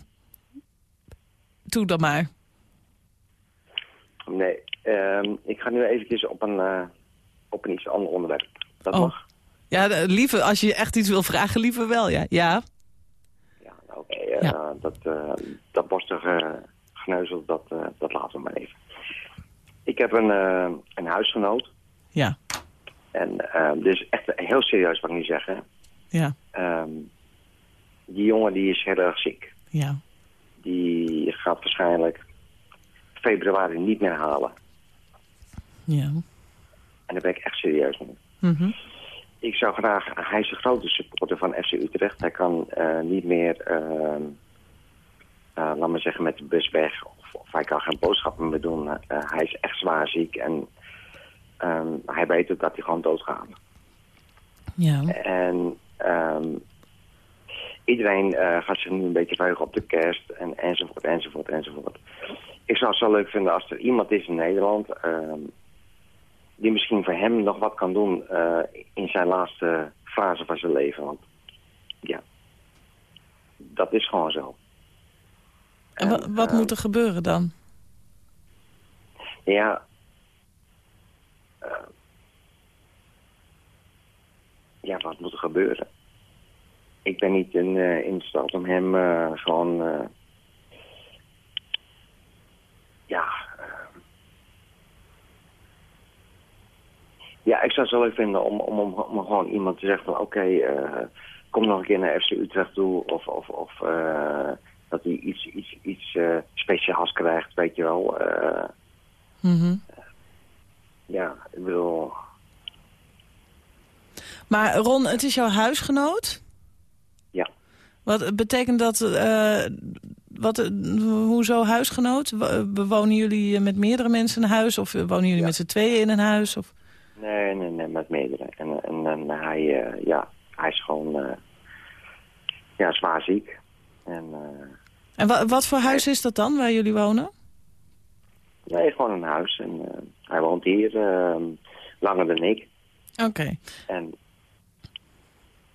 Doe dat maar. Nee, ehm, ik ga nu eventjes op een, eh, op een iets ander onderwerp. Dat Oh. mag. Ja, liever, als je echt iets wil vragen, liever wel, ja. Ja, Oké, eh, dat, uh, dat borstige geneuzel, dat, dat laten we maar even. Ik heb een, een huisgenoot. ja, En dit is echt heel serieus wat ik nu zeg. Ja, Ehm, die jongen die is heel erg ziek. ja. Die gaat waarschijnlijk februari niet meer halen. ja. En daar ben ik echt serieus mee. Mhm. Ik zou graag, hij is een grote supporter van FC Utrecht. Hij kan eh, niet meer, ehm, eh, laat maar zeggen, met de bus weg. Of, of hij kan geen boodschappen meer doen. Eh, hij is echt zwaar ziek en ehm, hij weet ook dat hij gewoon doodgaat. Ja. En ehm, iedereen eh, gaat zich nu een beetje verheugen op de kerst en, enzovoort, enzovoort, enzovoort. Ik zou het zo leuk vinden als er iemand is in Nederland ehm, die misschien voor hem nog wat kan doen eh, in zijn laatste fase van zijn leven. Want ja, dat is gewoon zo. En wa- wat moet er gebeuren dan? Ja. Ja, wat moet er gebeuren? Ik ben niet in, eh, in staat om hem eh, gewoon... eh, ja... ja, ik zou het zo leuk vinden om, om, om, om gewoon iemand te zeggen van... Oké, kom nog een keer naar FC Utrecht toe. Of, of, of eh, dat hij iets, iets, iets speciaals krijgt, weet je wel. Mhm. ja, ik bedoel... Maar Ron, het is jouw huisgenoot? Ja. Wat betekent dat... eh, wat, eh, hoezo huisgenoot? Wo- Bewonen jullie eh, met meerdere mensen een huis? Of wonen jullie met z'n tweeën in een huis? Of... Nee, nee, nee, met meerdere. En, en, en hij, ja, hij is gewoon ja, zwaar ziek. En En wa- wat voor huis is dat dan, waar jullie wonen? nee, gewoon een huis. En hij woont hier langer dan ik. Oké. En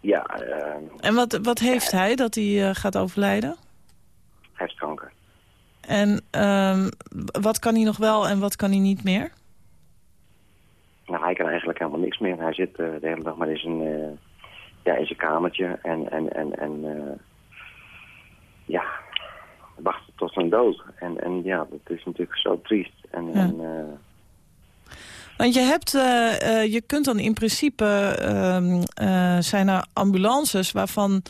ja, eh, hij En wat, wat heeft hij dat hij eh, gaat overlijden? heeft kanker. En ehm, wat kan hij nog wel en wat kan hij niet meer? Nou, hij kan eigenlijk helemaal niks meer. Hij zit eh, de hele dag maar in zijn, ja, in zijn kamertje en, en, en, en eh, ja, wacht tot zijn dood. En, en ja, dat is natuurlijk zo triest. En, Ja. en eh, Want je hebt, eh, eh, je kunt dan in principe, ehm, eh, zijn er ambulances waarvan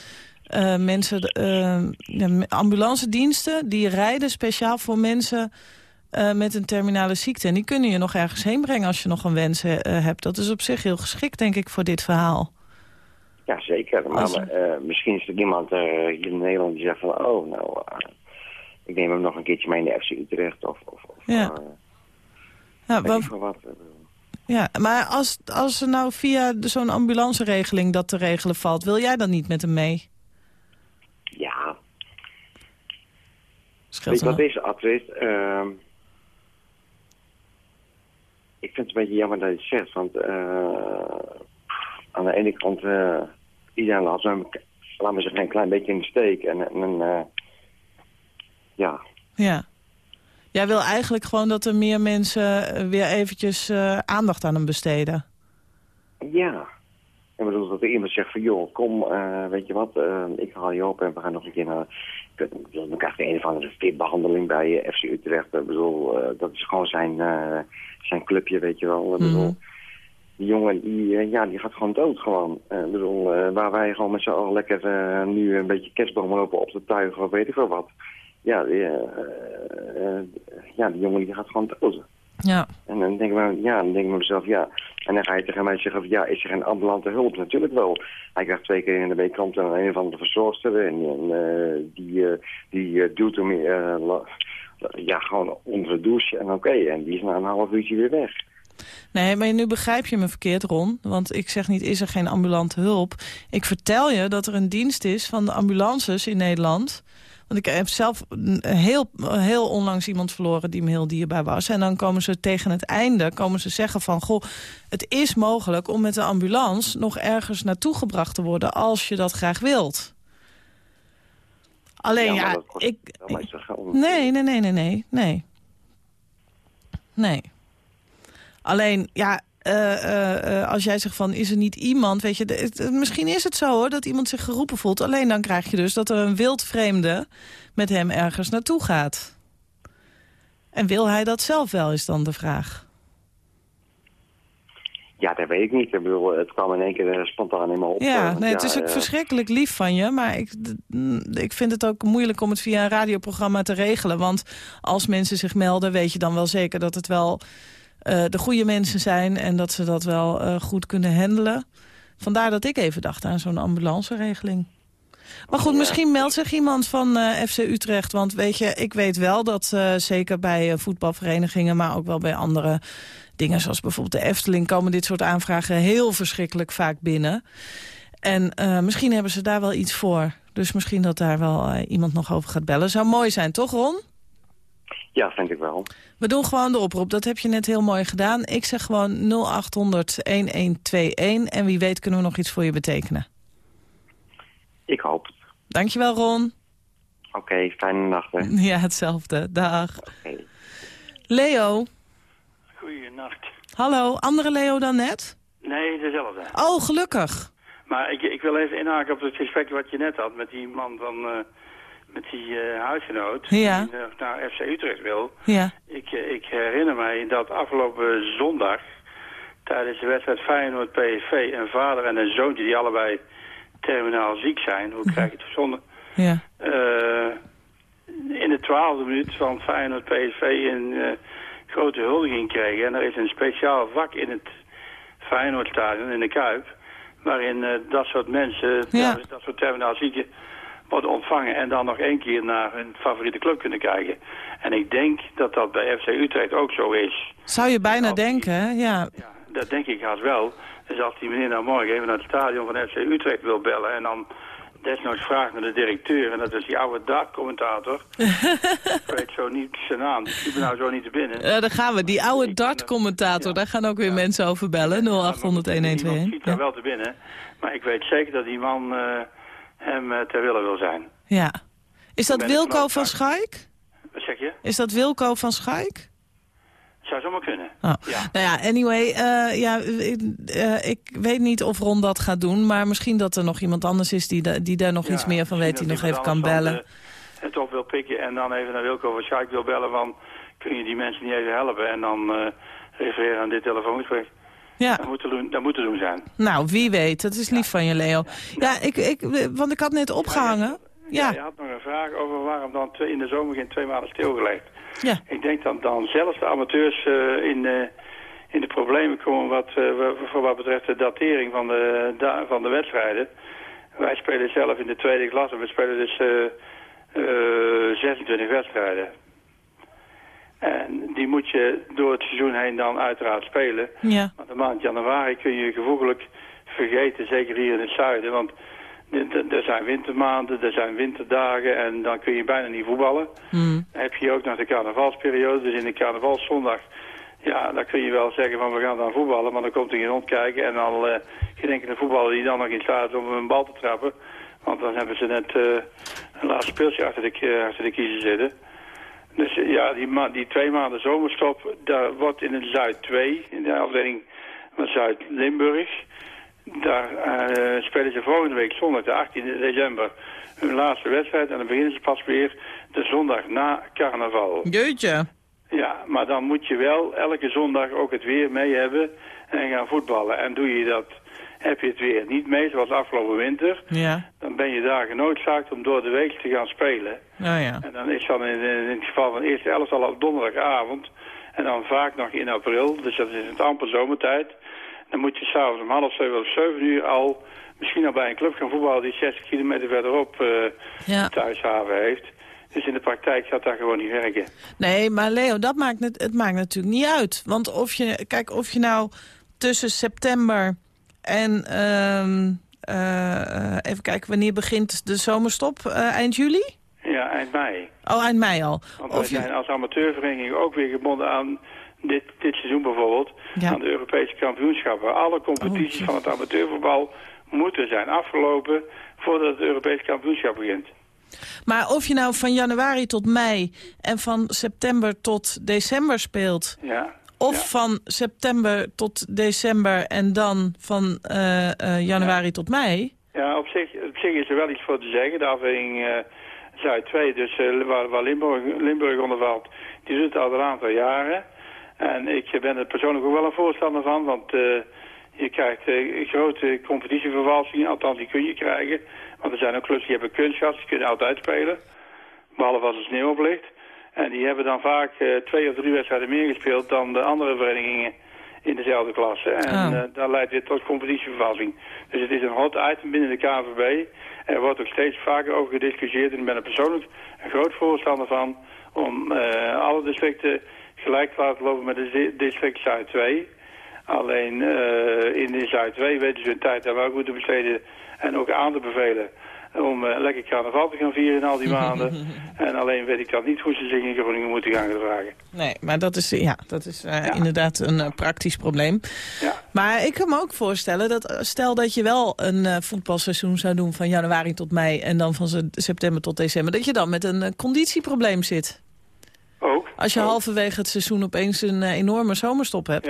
mensen, eh, ja, ambulance diensten, die rijden speciaal voor mensen met een terminale ziekte. En die kunnen je nog ergens heen brengen als je nog een wens hebt. Dat is op zich heel geschikt, denk ik, voor dit verhaal. ja, zeker. Maar, Als- misschien is er iemand hier in Nederland die zegt van, oh, nou, ik neem hem nog een keertje mee naar FC Utrecht of, of, of Ja. Ja, wat. Ja maar als, als er nou via zo'n ambulanceregeling dat te regelen valt... wil jij dan niet met hem mee? Ja, Scheelt Weet je wat is, Adrit? Ehm, ik vind het een beetje jammer dat je het zegt, want eh, aan de ene kant, eh iedereen laat me, laat me zeggen, een klein beetje in de steek. En, en eh, ja, Ja. Jij wil eigenlijk gewoon dat er meer mensen eh, weer eventjes eh, aandacht aan hem besteden. ja. Ik bedoel dat er iemand zegt van, joh, kom, eh, weet je wat, eh, ik haal je op en we gaan nog een keer naar... Ik niet, Dan krijgt hij een of andere fitbehandeling bij FC Utrecht. Ik bedoel, dat is gewoon zijn, zijn clubje, weet je wel. Ik bedoel, die jongen, die, ja, die gaat gewoon dood gewoon. Ik bedoel, waar wij gewoon met z'n allen lekker nu een beetje kerstbomen lopen op te tuigen of weet ik wel wat. Ja, die, eh, eh, ja, die jongen die gaat gewoon dood. Ja. En dan denk ik, me, ja, dan denk ik mezelf, ja. En dan ga je tegen mij zeggen, van, ja, is er geen ambulante hulp? Natuurlijk wel. Hij krijgt twee keer in de week er een of andere verzorgster en, en eh, die, die duwt hem ja, gewoon onder de douche en oké. En die is na een half uurtje weer weg. Nee, maar nu begrijp je me verkeerd, Ron. Want ik zeg niet, is er geen ambulante hulp? Ik vertel je dat er een dienst is van de ambulances in Nederland. Want ik heb zelf heel, heel onlangs iemand verloren die me heel dierbaar was. En dan komen ze tegen het einde komen ze zeggen van... goh, het is mogelijk om met de ambulance nog ergens naartoe gebracht te worden... als je dat graag wilt. Alleen Ja, ik... Nee, nee, nee, nee, nee, nee. Nee. Alleen, ja, als jij zegt van, is er niet iemand, weet je, het- misschien is het zo hoor, dat iemand zich geroepen voelt. Alleen dan krijg je dus dat er een wildvreemde met hem ergens naartoe gaat. En wil hij dat zelf wel, is dan de vraag. Ja, dat weet ik niet. Ik bedoel, het kwam in één keer eh, spontaan in me op. Ja, eh, nee, het is ook eh, verschrikkelijk lief van je. Maar ik, mm, ik vind het ook moeilijk om het via een radioprogramma te regelen. Want als mensen zich melden, weet je dan wel zeker dat het wel eh, de goede mensen zijn. En dat ze dat wel eh, goed kunnen handelen. Vandaar dat ik even dacht aan zo'n ambulanceregeling. Maar goed, misschien meldt zich iemand van eh, FC Utrecht. Want weet je, ik weet wel dat zeker bij voetbalverenigingen... maar ook wel bij andere dingen zoals bijvoorbeeld de Efteling... komen dit soort aanvragen heel verschrikkelijk vaak binnen. En misschien hebben ze daar wel iets voor. Dus misschien dat daar wel iemand nog over gaat bellen. Zou mooi zijn, toch Ron? Ja, vind ik wel. We doen gewoon de oproep. Dat heb je net heel mooi gedaan. Ik zeg gewoon 0800-1121. En wie weet kunnen we nog iets voor je betekenen. Ik hoop het. Dankjewel, Ron. Oké, fijne nacht. Hè. Ja, hetzelfde. Dag. Leo. Goeienacht. Hallo, andere Leo dan net? Nee, dezelfde. Oh, gelukkig. Maar ik, ik wil even inhaken op het gesprek wat je net had met die man van... eh, met die eh, huisgenoot Ja. die naar FC Utrecht wil. Ja. Ik, eh, ik herinner mij dat afgelopen zondag... tijdens de wedstrijd Feyenoord-PSV... een vader en een zoontje die allebei terminaal ziek zijn. Hoe krijg je het verzonnen? Ja. Eh, in de twaalfde minuut van Feyenoord PSV een grote huldiging kregen. En er is een speciaal vak in het Feyenoordstadion, in de Kuip... waarin dat soort mensen, Ja. dat soort terminaal zieken worden ontvangen... en dan nog één keer naar hun favoriete club kunnen kijken. En ik denk dat dat bij FC Utrecht ook zo is. Zou je bijna denken, hè? Ja. Dat denk ik haast wel. Dus als die meneer nou morgen even naar het stadion van FC Utrecht wil bellen... en dan desnoods vraagt naar de directeur... en dat is die oude dartcommentator... ik weet zo niet zijn naam, die schiet me nou zo niet te binnen. Eh, daar gaan we. Die oude dart-commentator, daar gaan ook weer mensen over bellen. 0800 Iemand 1121. schiet daar wel te binnen. Maar ik weet zeker dat die man eh, hem eh, ter wille wil zijn. Ja. Is dat Wilco van. Schaik? Wat zeg je? Is dat Wilco van Schaik? Zou zomaar kunnen. Oh. Ja. Nou ja, anyway, eh, ja, ik, eh, ik weet niet of Ron dat gaat doen, maar misschien dat er nog iemand anders is die, da- die daar nog iets meer van weet, die nog even kan bellen. Het op wil pikken en dan even naar Wilco van Schaik wil bellen van... kun je die mensen niet even helpen? En dan eh refereren aan dit telefoongesprek. Ja. Dat moet te doen, dat moet te doen zijn. Nou, wie weet. Dat is lief van je, Leo. Ja, ik, ik, want ik had net opgehangen. Ja. Je had nog een vraag over waarom dan twee, in de zomer geen twee maanden stilgelegd. Ja. Ik denk dat dan zelfs de amateurs eh, in, eh, in de problemen komen wat, eh, voor wat betreft de datering van de, da- van de wedstrijden. Wij spelen zelf in de tweede klasse. We spelen dus eh, eh, 26 wedstrijden. En die moet je door het seizoen heen dan uiteraard spelen. ja. Maar de maand januari kun je gevoeglijk vergeten, zeker hier in het zuiden. Want er zijn wintermaanden, er zijn winterdagen en dan kun je bijna niet voetballen. Hmm. Dan heb je ook nog de carnavalsperiode, dus in de carnavalszondag... Ja, dan kun je wel zeggen van we gaan dan voetballen, maar dan komt er geen hond kijken... en dan uh, geen enkele voetballer die dan nog in staat is om een bal te trappen. Want dan hebben ze net eh, een laatste speeltje achter de, ki- achter de kiezer zitten. Dus eh, ja, die, ma die twee maanden zomerstop, daar wordt in het Zuid 2, in de afdeling van Zuid-Limburg... Daar eh, spelen ze volgende week zondag, de 18 december, hun laatste wedstrijd. En dan beginnen ze pas weer de zondag na carnaval. Jeetje. Ja, maar dan moet je wel elke zondag ook het weer mee hebben en gaan voetballen. En doe je dat, heb je het weer niet mee, zoals afgelopen winter, Ja. dan ben je daar genoodzaakt om door de week te gaan spelen. Oh ja. En dan is dan in, in het geval van de eerste elf al op donderdagavond. En dan vaak nog in april, dus dat is het amper zomertijd. Dan moet je s'avonds om half zeven of zeven uur al misschien al bij een club gaan voetballen die 60 kilometer verderop eh Ja. thuishaven heeft. Dus in de praktijk gaat dat gewoon niet werken. Nee, maar Leo, dat maakt het, het maakt natuurlijk niet uit. Want of je, kijk, of je nou tussen september en... ehm, eh, even kijken, wanneer begint de zomerstop? Eh, eind juli? Ja, eind mei. Oh, eind mei al. Want wij Of je, zijn als amateurvereniging ook weer gebonden aan dit, dit seizoen bijvoorbeeld. Ja. Aan de Europese kampioenschappen. Alle competities Oh, van het amateurvoetbal moeten zijn afgelopen voordat het Europese kampioenschap begint. maar of je nou van januari tot mei en van september tot december speelt... Ja. Of van september tot december en dan van eh, eh, januari tot mei... Ja, op zich, op zich is er wel iets voor te zeggen. De afdeling eh, Zuid 2, dus eh, waar, waar Limburg, Limburg onder valt, die doet het al een aantal jaren. En ik ben er persoonlijk ook wel een voorstander van, want eh, je krijgt eh, grote competitievervalsingen, althans die kun je krijgen. Want er zijn ook clubs die hebben kunstgas, die kunnen altijd spelen, behalve als er sneeuw op ligt. En die hebben dan vaak eh, twee of drie wedstrijden meer gespeeld dan de andere verenigingen in dezelfde klasse. En Oh. dat leidt weer tot competitievervalsing. Dus het is een hot item binnen de KNVB. Er wordt ook steeds vaker over gediscussieerd. En ik ben er persoonlijk een groot voorstander van om eh, alle districten gelijk te laten lopen met de district Zuid 2. Alleen in de Zuid 2 weten ze hun tijd daar wel goed te besteden en ook aan te bevelen om eh, lekker carnaval te gaan vieren in al die maanden. en alleen weet ik dan niet hoe ze zich in Groningen moeten gaan gedragen. Nee, maar dat is, ja, dat is eh, inderdaad een eh, praktisch probleem. Ja. Maar ik kan me ook voorstellen dat stel dat je wel een voetbalseizoen zou doen van januari tot mei en dan van se- september tot december, dat je dan met een conditieprobleem zit. Ook. Als je halverwege het seizoen opeens een enorme zomerstop hebt.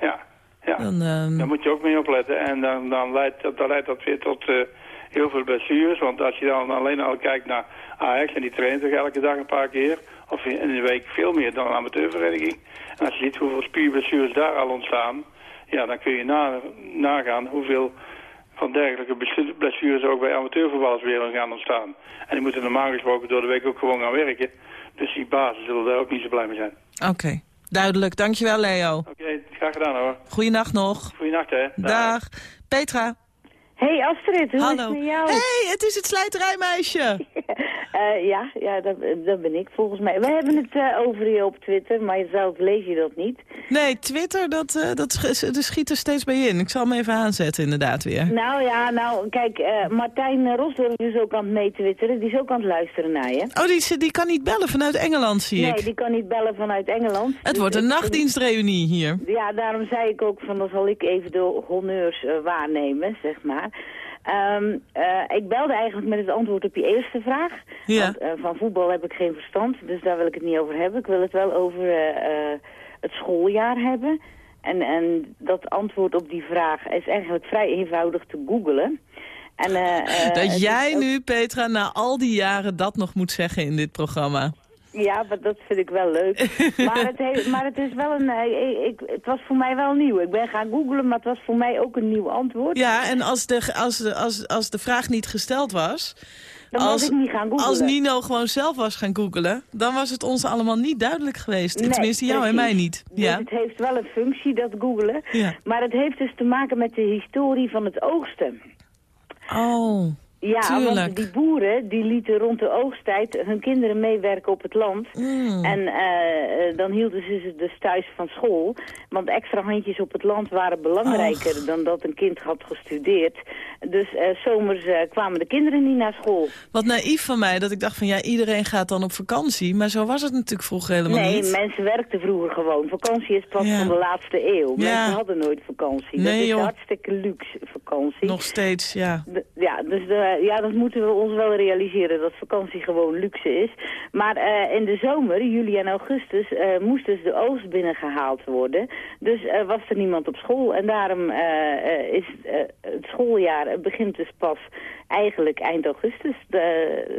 Ja, ja, ja. Dan, ehm, Daar moet je ook mee opletten. En dan, dan, leidt, dat, dan leidt dat weer tot heel veel blessures. Want als je dan alleen al kijkt naar Ajax... en die traint toch elke dag een paar keer... of in de week veel meer dan een amateurvereniging. En als je ziet hoeveel spierblessures daar al ontstaan... ja, dan kun je na, nagaan hoeveel van dergelijke blessu- blessures ook bij amateurvoetballers weer gaan ontstaan. En die moeten normaal gesproken door de week ook gewoon gaan werken. Dus die bazen zullen daar ook niet zo blij mee zijn. Oké, duidelijk. Dankjewel, Leo. Oké, graag gedaan hoor. Goeienacht nog. Goeienacht hè. Dag. Petra. Hey Astrid, hoe is Hallo. het met jou? hey, het is het slijterijmeisje. Eh, ja, ja dat, dat ben ik volgens mij. We hebben het eh, over je op Twitter, maar zelf lees je dat niet. Nee, Twitter, dat, eh, dat sch schiet er steeds bij in. Ik zal hem even aanzetten inderdaad weer. Nou ja, nou kijk, Martijn Rosdorf is ook aan het meetwitteren. Die is ook aan het luisteren naar je. Oh, die, is- die kan niet bellen vanuit Engeland, zie ik. Nee, die kan niet bellen vanuit Engeland. Het Dus wordt een ik- nachtdienstreunie hier. Ja, daarom zei ik ook van dan zal ik even de honneurs waarnemen, zeg maar. Ehm, eh, ik belde eigenlijk met het antwoord op je eerste vraag. Ja. Want eh, van voetbal heb ik geen verstand, dus daar wil ik het niet over hebben. Ik wil het wel over eh, het schooljaar hebben. En, en dat antwoord op die vraag is eigenlijk vrij eenvoudig te googlen. En, Dat jij nu, Petra, na al die jaren dat nog moet zeggen in dit programma. Ja, maar dat vind ik wel leuk. maar, het he- maar het is wel een... eh, ik, het was voor mij wel nieuw. Ik ben gaan googlen, maar het was voor mij ook een nieuw antwoord. Ja, en als de, als de, als, als de vraag niet gesteld was... Dan was als, ik niet gaan googlen. Als Nino gewoon zelf was gaan googelen... dan was het ons allemaal niet duidelijk geweest. Nee, Tenminste, jou en mij niet. Dus Ja. het heeft wel een functie, dat googlen. Ja. Maar het heeft dus te maken met de historie van het oogsten. Oh, Ja, want die boeren die lieten rond de oogsttijd hun kinderen meewerken op het land. Mm. En eh, eh, dan hielden ze ze dus thuis van school. Want extra handjes op het land waren belangrijker dan dat een kind had gestudeerd. Dus eh, zomers kwamen de kinderen niet naar school. Wat naïef van mij, dat ik dacht van ja, iedereen gaat dan op vakantie. Maar zo was het natuurlijk vroeger helemaal nee, niet. mensen werkten vroeger gewoon. Vakantie is pas Ja. van de laatste eeuw. Ja. Mensen hadden nooit vakantie. Nee, dat is joh. hartstikke luxe vakantie. Nog steeds, ja. De- ja, dus de, ja, dat moeten we ons wel realiseren, dat vakantie gewoon luxe is. Maar eh, in de zomer, juli en augustus, eh, moest dus de oogst binnengehaald worden. Dus eh, was er niemand op school. En daarom eh, eh, is eh, het schooljaar eh, begint dus pas eigenlijk eind augustus.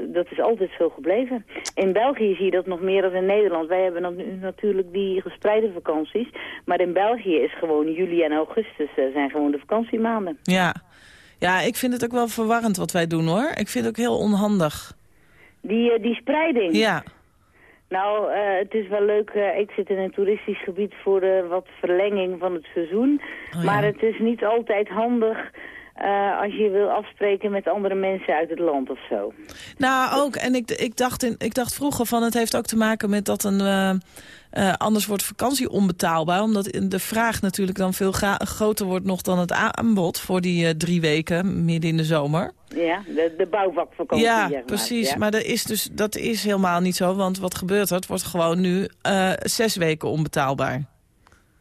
Dat is altijd zo gebleven. In België zie je dat nog meer dan in Nederland. Wij hebben dan nu natuurlijk die gespreide vakanties. Maar in België is gewoon juli en augustus eh, zijn gewoon de vakantiemaanden. Ja. Ja, ik vind het ook wel verwarrend wat wij doen hoor. Ik vind het ook heel onhandig. Die, eh, die spreiding. Ja. Nou, eh, het is wel leuk. eh, ik zit in een toeristisch gebied voor wat verlenging van het seizoen. Oh, ja. Maar het is niet altijd handig eh, als je wil afspreken met andere mensen uit het land of zo. Nou, ook. En ik, ik, dacht in, ik dacht vroeger van het heeft ook te maken met dat een... eh, eh, anders wordt vakantie onbetaalbaar. Omdat de vraag natuurlijk dan veel groter wordt nog dan het aanbod... voor die drie weken midden in de zomer. Ja, de, de bouwvakvakantie. ja, zeg maar. precies. Ja. Maar dat is, dus, dat is helemaal niet zo. Want wat gebeurt er? Het wordt gewoon nu zes weken onbetaalbaar.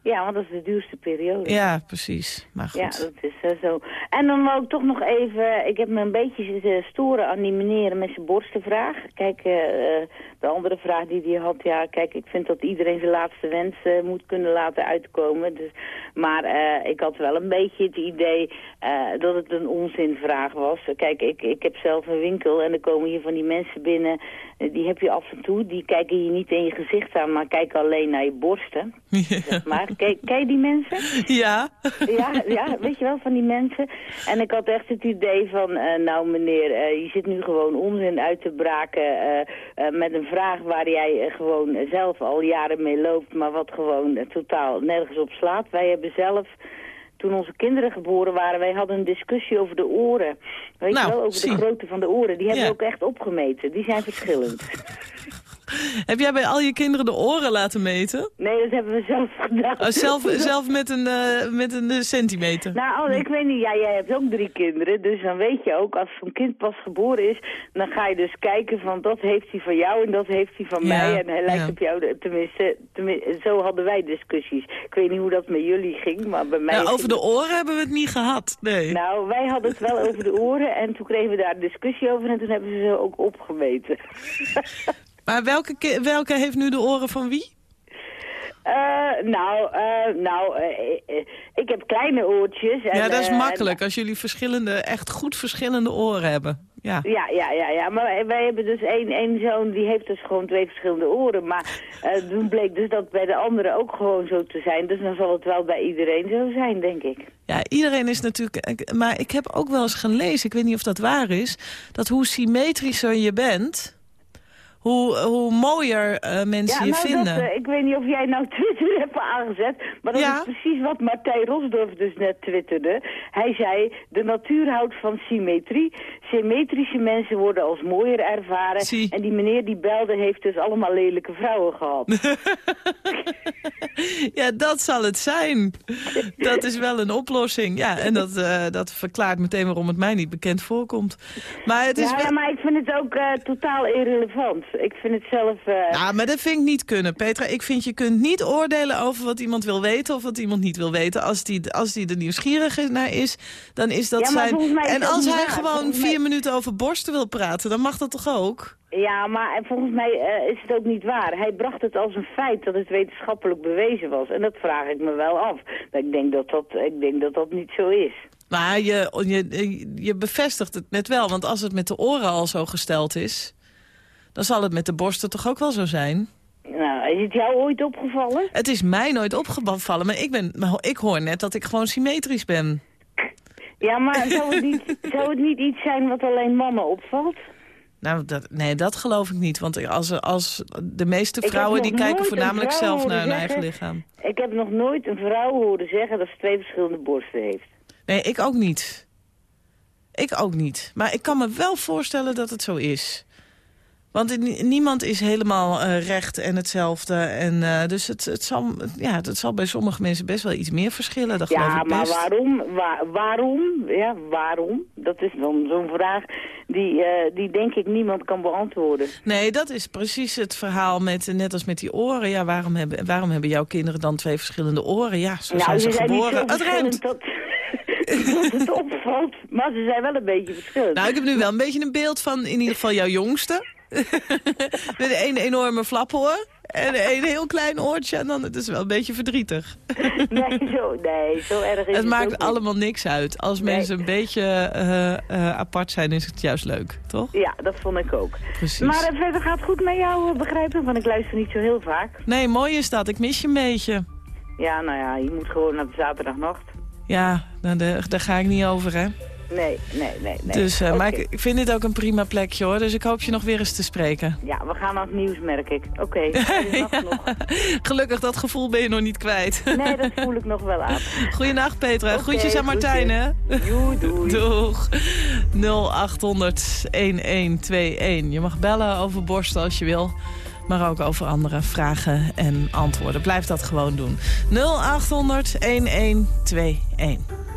Ja, want dat is de duurste periode. Ja, precies. Maar goed. Ja, dat is eh, zo. En dan wou ik toch nog even... Ik heb me een beetje zitten storen aan die meneer met zijn borstenvraag. Kijk, eh, eh, de andere vraag die hij had... Ja, kijk, ik vind dat iedereen zijn laatste wens eh, moet kunnen laten uitkomen. Dus, maar eh, ik had wel een beetje het idee eh, dat het een onzinvraag was. Kijk, ik, ik heb zelf een winkel en er komen hier van die mensen binnen... eh, Die heb je af en toe, die kijken je niet in je gezicht aan... maar kijken alleen naar je borsten. Zeg maar. Kijk, ken je die mensen? Ja. Ja, ja, weet je wel, van die mensen. En ik had echt het idee van, nou meneer, je zit nu gewoon onzin uit te braken met een vraag waar jij eh, gewoon zelf al jaren mee loopt, maar wat gewoon eh, totaal nergens op slaat. Wij hebben zelf, toen onze kinderen geboren waren, wij hadden een discussie over de oren. Weet Nou, je wel, over zie. de grootte van de oren. Die hebben Ja. we ook echt opgemeten. Die zijn verschillend. Heb jij bij al je kinderen de oren laten meten? Nee, dat hebben we zelf gedaan. Oh, zelf, zelf met een, eh, met een eh, centimeter? Nou, ik weet niet, ja, jij hebt ook drie kinderen, dus dan weet je ook, als zo'n kind pas geboren is, dan ga je dus kijken van dat heeft hij van jou en dat heeft hij van Ja, mij en hij lijkt ja. op jou, tenminste, tenminste, zo hadden wij discussies. Ik weet niet hoe dat met jullie ging, maar bij mij... Nou, over de oren hebben we het niet gehad, nee. Nou, wij hadden het wel over de oren en toen kregen we daar een discussie over en toen hebben ze ze ook opgemeten. Maar welke, welke heeft nu de oren van wie? Eh, nou, eh, nou eh, ik heb kleine oortjes. En, ja, dat is makkelijk als jullie verschillende, echt goed verschillende oren hebben. Ja. Ja, ja, ja, ja. Maar wij, hebben dus één, één zoon, die heeft dus gewoon twee verschillende oren. Maar toen bleek dus dat bij de anderen ook gewoon zo te zijn. Dus dan zal het wel bij iedereen zo zijn, denk ik. Ja, iedereen is natuurlijk... Maar ik heb ook wel eens gelezen, ik weet niet of dat waar is... dat hoe symmetrischer je bent, hoe, hoe mooier eh, mensen ja, je nou, vinden. Dat, eh, ik weet niet of jij nou Twitter hebt aangezet, maar dat Ja. is precies wat Martijn Rosdorf dus net twitterde. Hij zei, de natuur houdt van symmetrie. Symmetrische mensen worden als mooier ervaren. En die meneer die belde heeft dus allemaal lelijke vrouwen gehad. Ja, dat zal het zijn. Dat is wel een oplossing. Ja, en dat, eh, dat verklaart meteen waarom het mij niet bekend voorkomt. Maar het is ja, wel... maar ik vind het ook totaal irrelevant. Ik vind het zelf... eh, Ja, maar dat vind ik niet kunnen, Petra. Ik vind je kunt niet oordelen over wat iemand wil weten of wat iemand niet wil weten. Als die, als die er nieuwsgierig naar is, dan is dat Ja, zijn... En als hij gewoon Volgens vier mij- minuten over borsten wil praten, dan mag dat toch ook? Ja, maar en volgens mij eh, is het ook niet waar. Hij bracht het als een feit dat het wetenschappelijk bewezen was. En dat vraag ik me wel af. Ik denk dat dat, ik denk dat, dat niet zo is. Maar je, je, je bevestigt het net wel, want als het met de oren al zo gesteld is... dan zal het met de borsten toch ook wel zo zijn? Nou, is het jou ooit opgevallen? Het is mij nooit opgevallen, maar ik, ben, ik hoor net dat ik gewoon symmetrisch ben. Ja, maar zou het, niet, zou het niet iets zijn wat alleen mannen opvalt? Nou, dat, nee, dat geloof ik niet. Want als, als de meeste vrouwen die kijken voornamelijk zelf naar hun eigen lichaam. Ik heb nog nooit een vrouw horen zeggen dat ze twee verschillende borsten heeft. Nee, ik ook niet. Ik ook niet. Maar ik kan me wel voorstellen dat het zo is. Want ni- niemand is helemaal eh, recht en hetzelfde. En, eh, dus het, het, zal, ja, het zal bij sommige mensen best wel iets meer verschillen. Dat geloof Ja, ik maar best. waarom? Wa- waarom? Ja, waarom? Dat is dan zo'n vraag die, eh, die denk ik niemand kan beantwoorden. Nee, dat is precies het verhaal met, net als met die oren. Ja, waarom hebben, waarom hebben jouw kinderen dan twee verschillende oren? Ja, zo zijn ze Nou, zijn niet geboren. Het ruimt. verschillend dat, dat het opvalt, maar ze zijn wel een beetje verschillend. Nou, ik heb nu wel een beetje een beeld van in ieder geval jouw jongste. Met een enorme flaphoor en een heel klein oortje. En dan het is wel een beetje verdrietig. Nee, zo, nee, zo erg is het Het maakt niet. allemaal niks uit. Als Nee. mensen een beetje eh, eh, apart zijn, is het juist leuk, toch? Ja, dat vond ik ook. Precies. Maar eh, verder gaat het goed met jou, begrijp ik? Want ik luister niet zo heel vaak. Nee, mooi is dat. Ik mis je een beetje. Ja, nou ja, je moet gewoon naar de zaterdagnacht. Ja, nou, daar, daar ga ik niet over, hè? Nee, nee, nee, nee. Dus, eh, Maar ik, ik vind dit ook een prima plekje, hoor. Dus ik hoop je nog weer eens te spreken. Ja, we gaan naar het nieuws, merk ik. Oké, goedenacht nog. Gelukkig, dat gevoel ben je nog niet kwijt. Nee, dat voel ik nog wel aan. Goeienacht, Petra. Oké, Groetjes aan Martijn, hè? Doei, doei. Doeg. 0800 1121. Je mag bellen over borsten als je wil. Maar ook over andere vragen en antwoorden. Blijf dat gewoon doen. 0800 1121.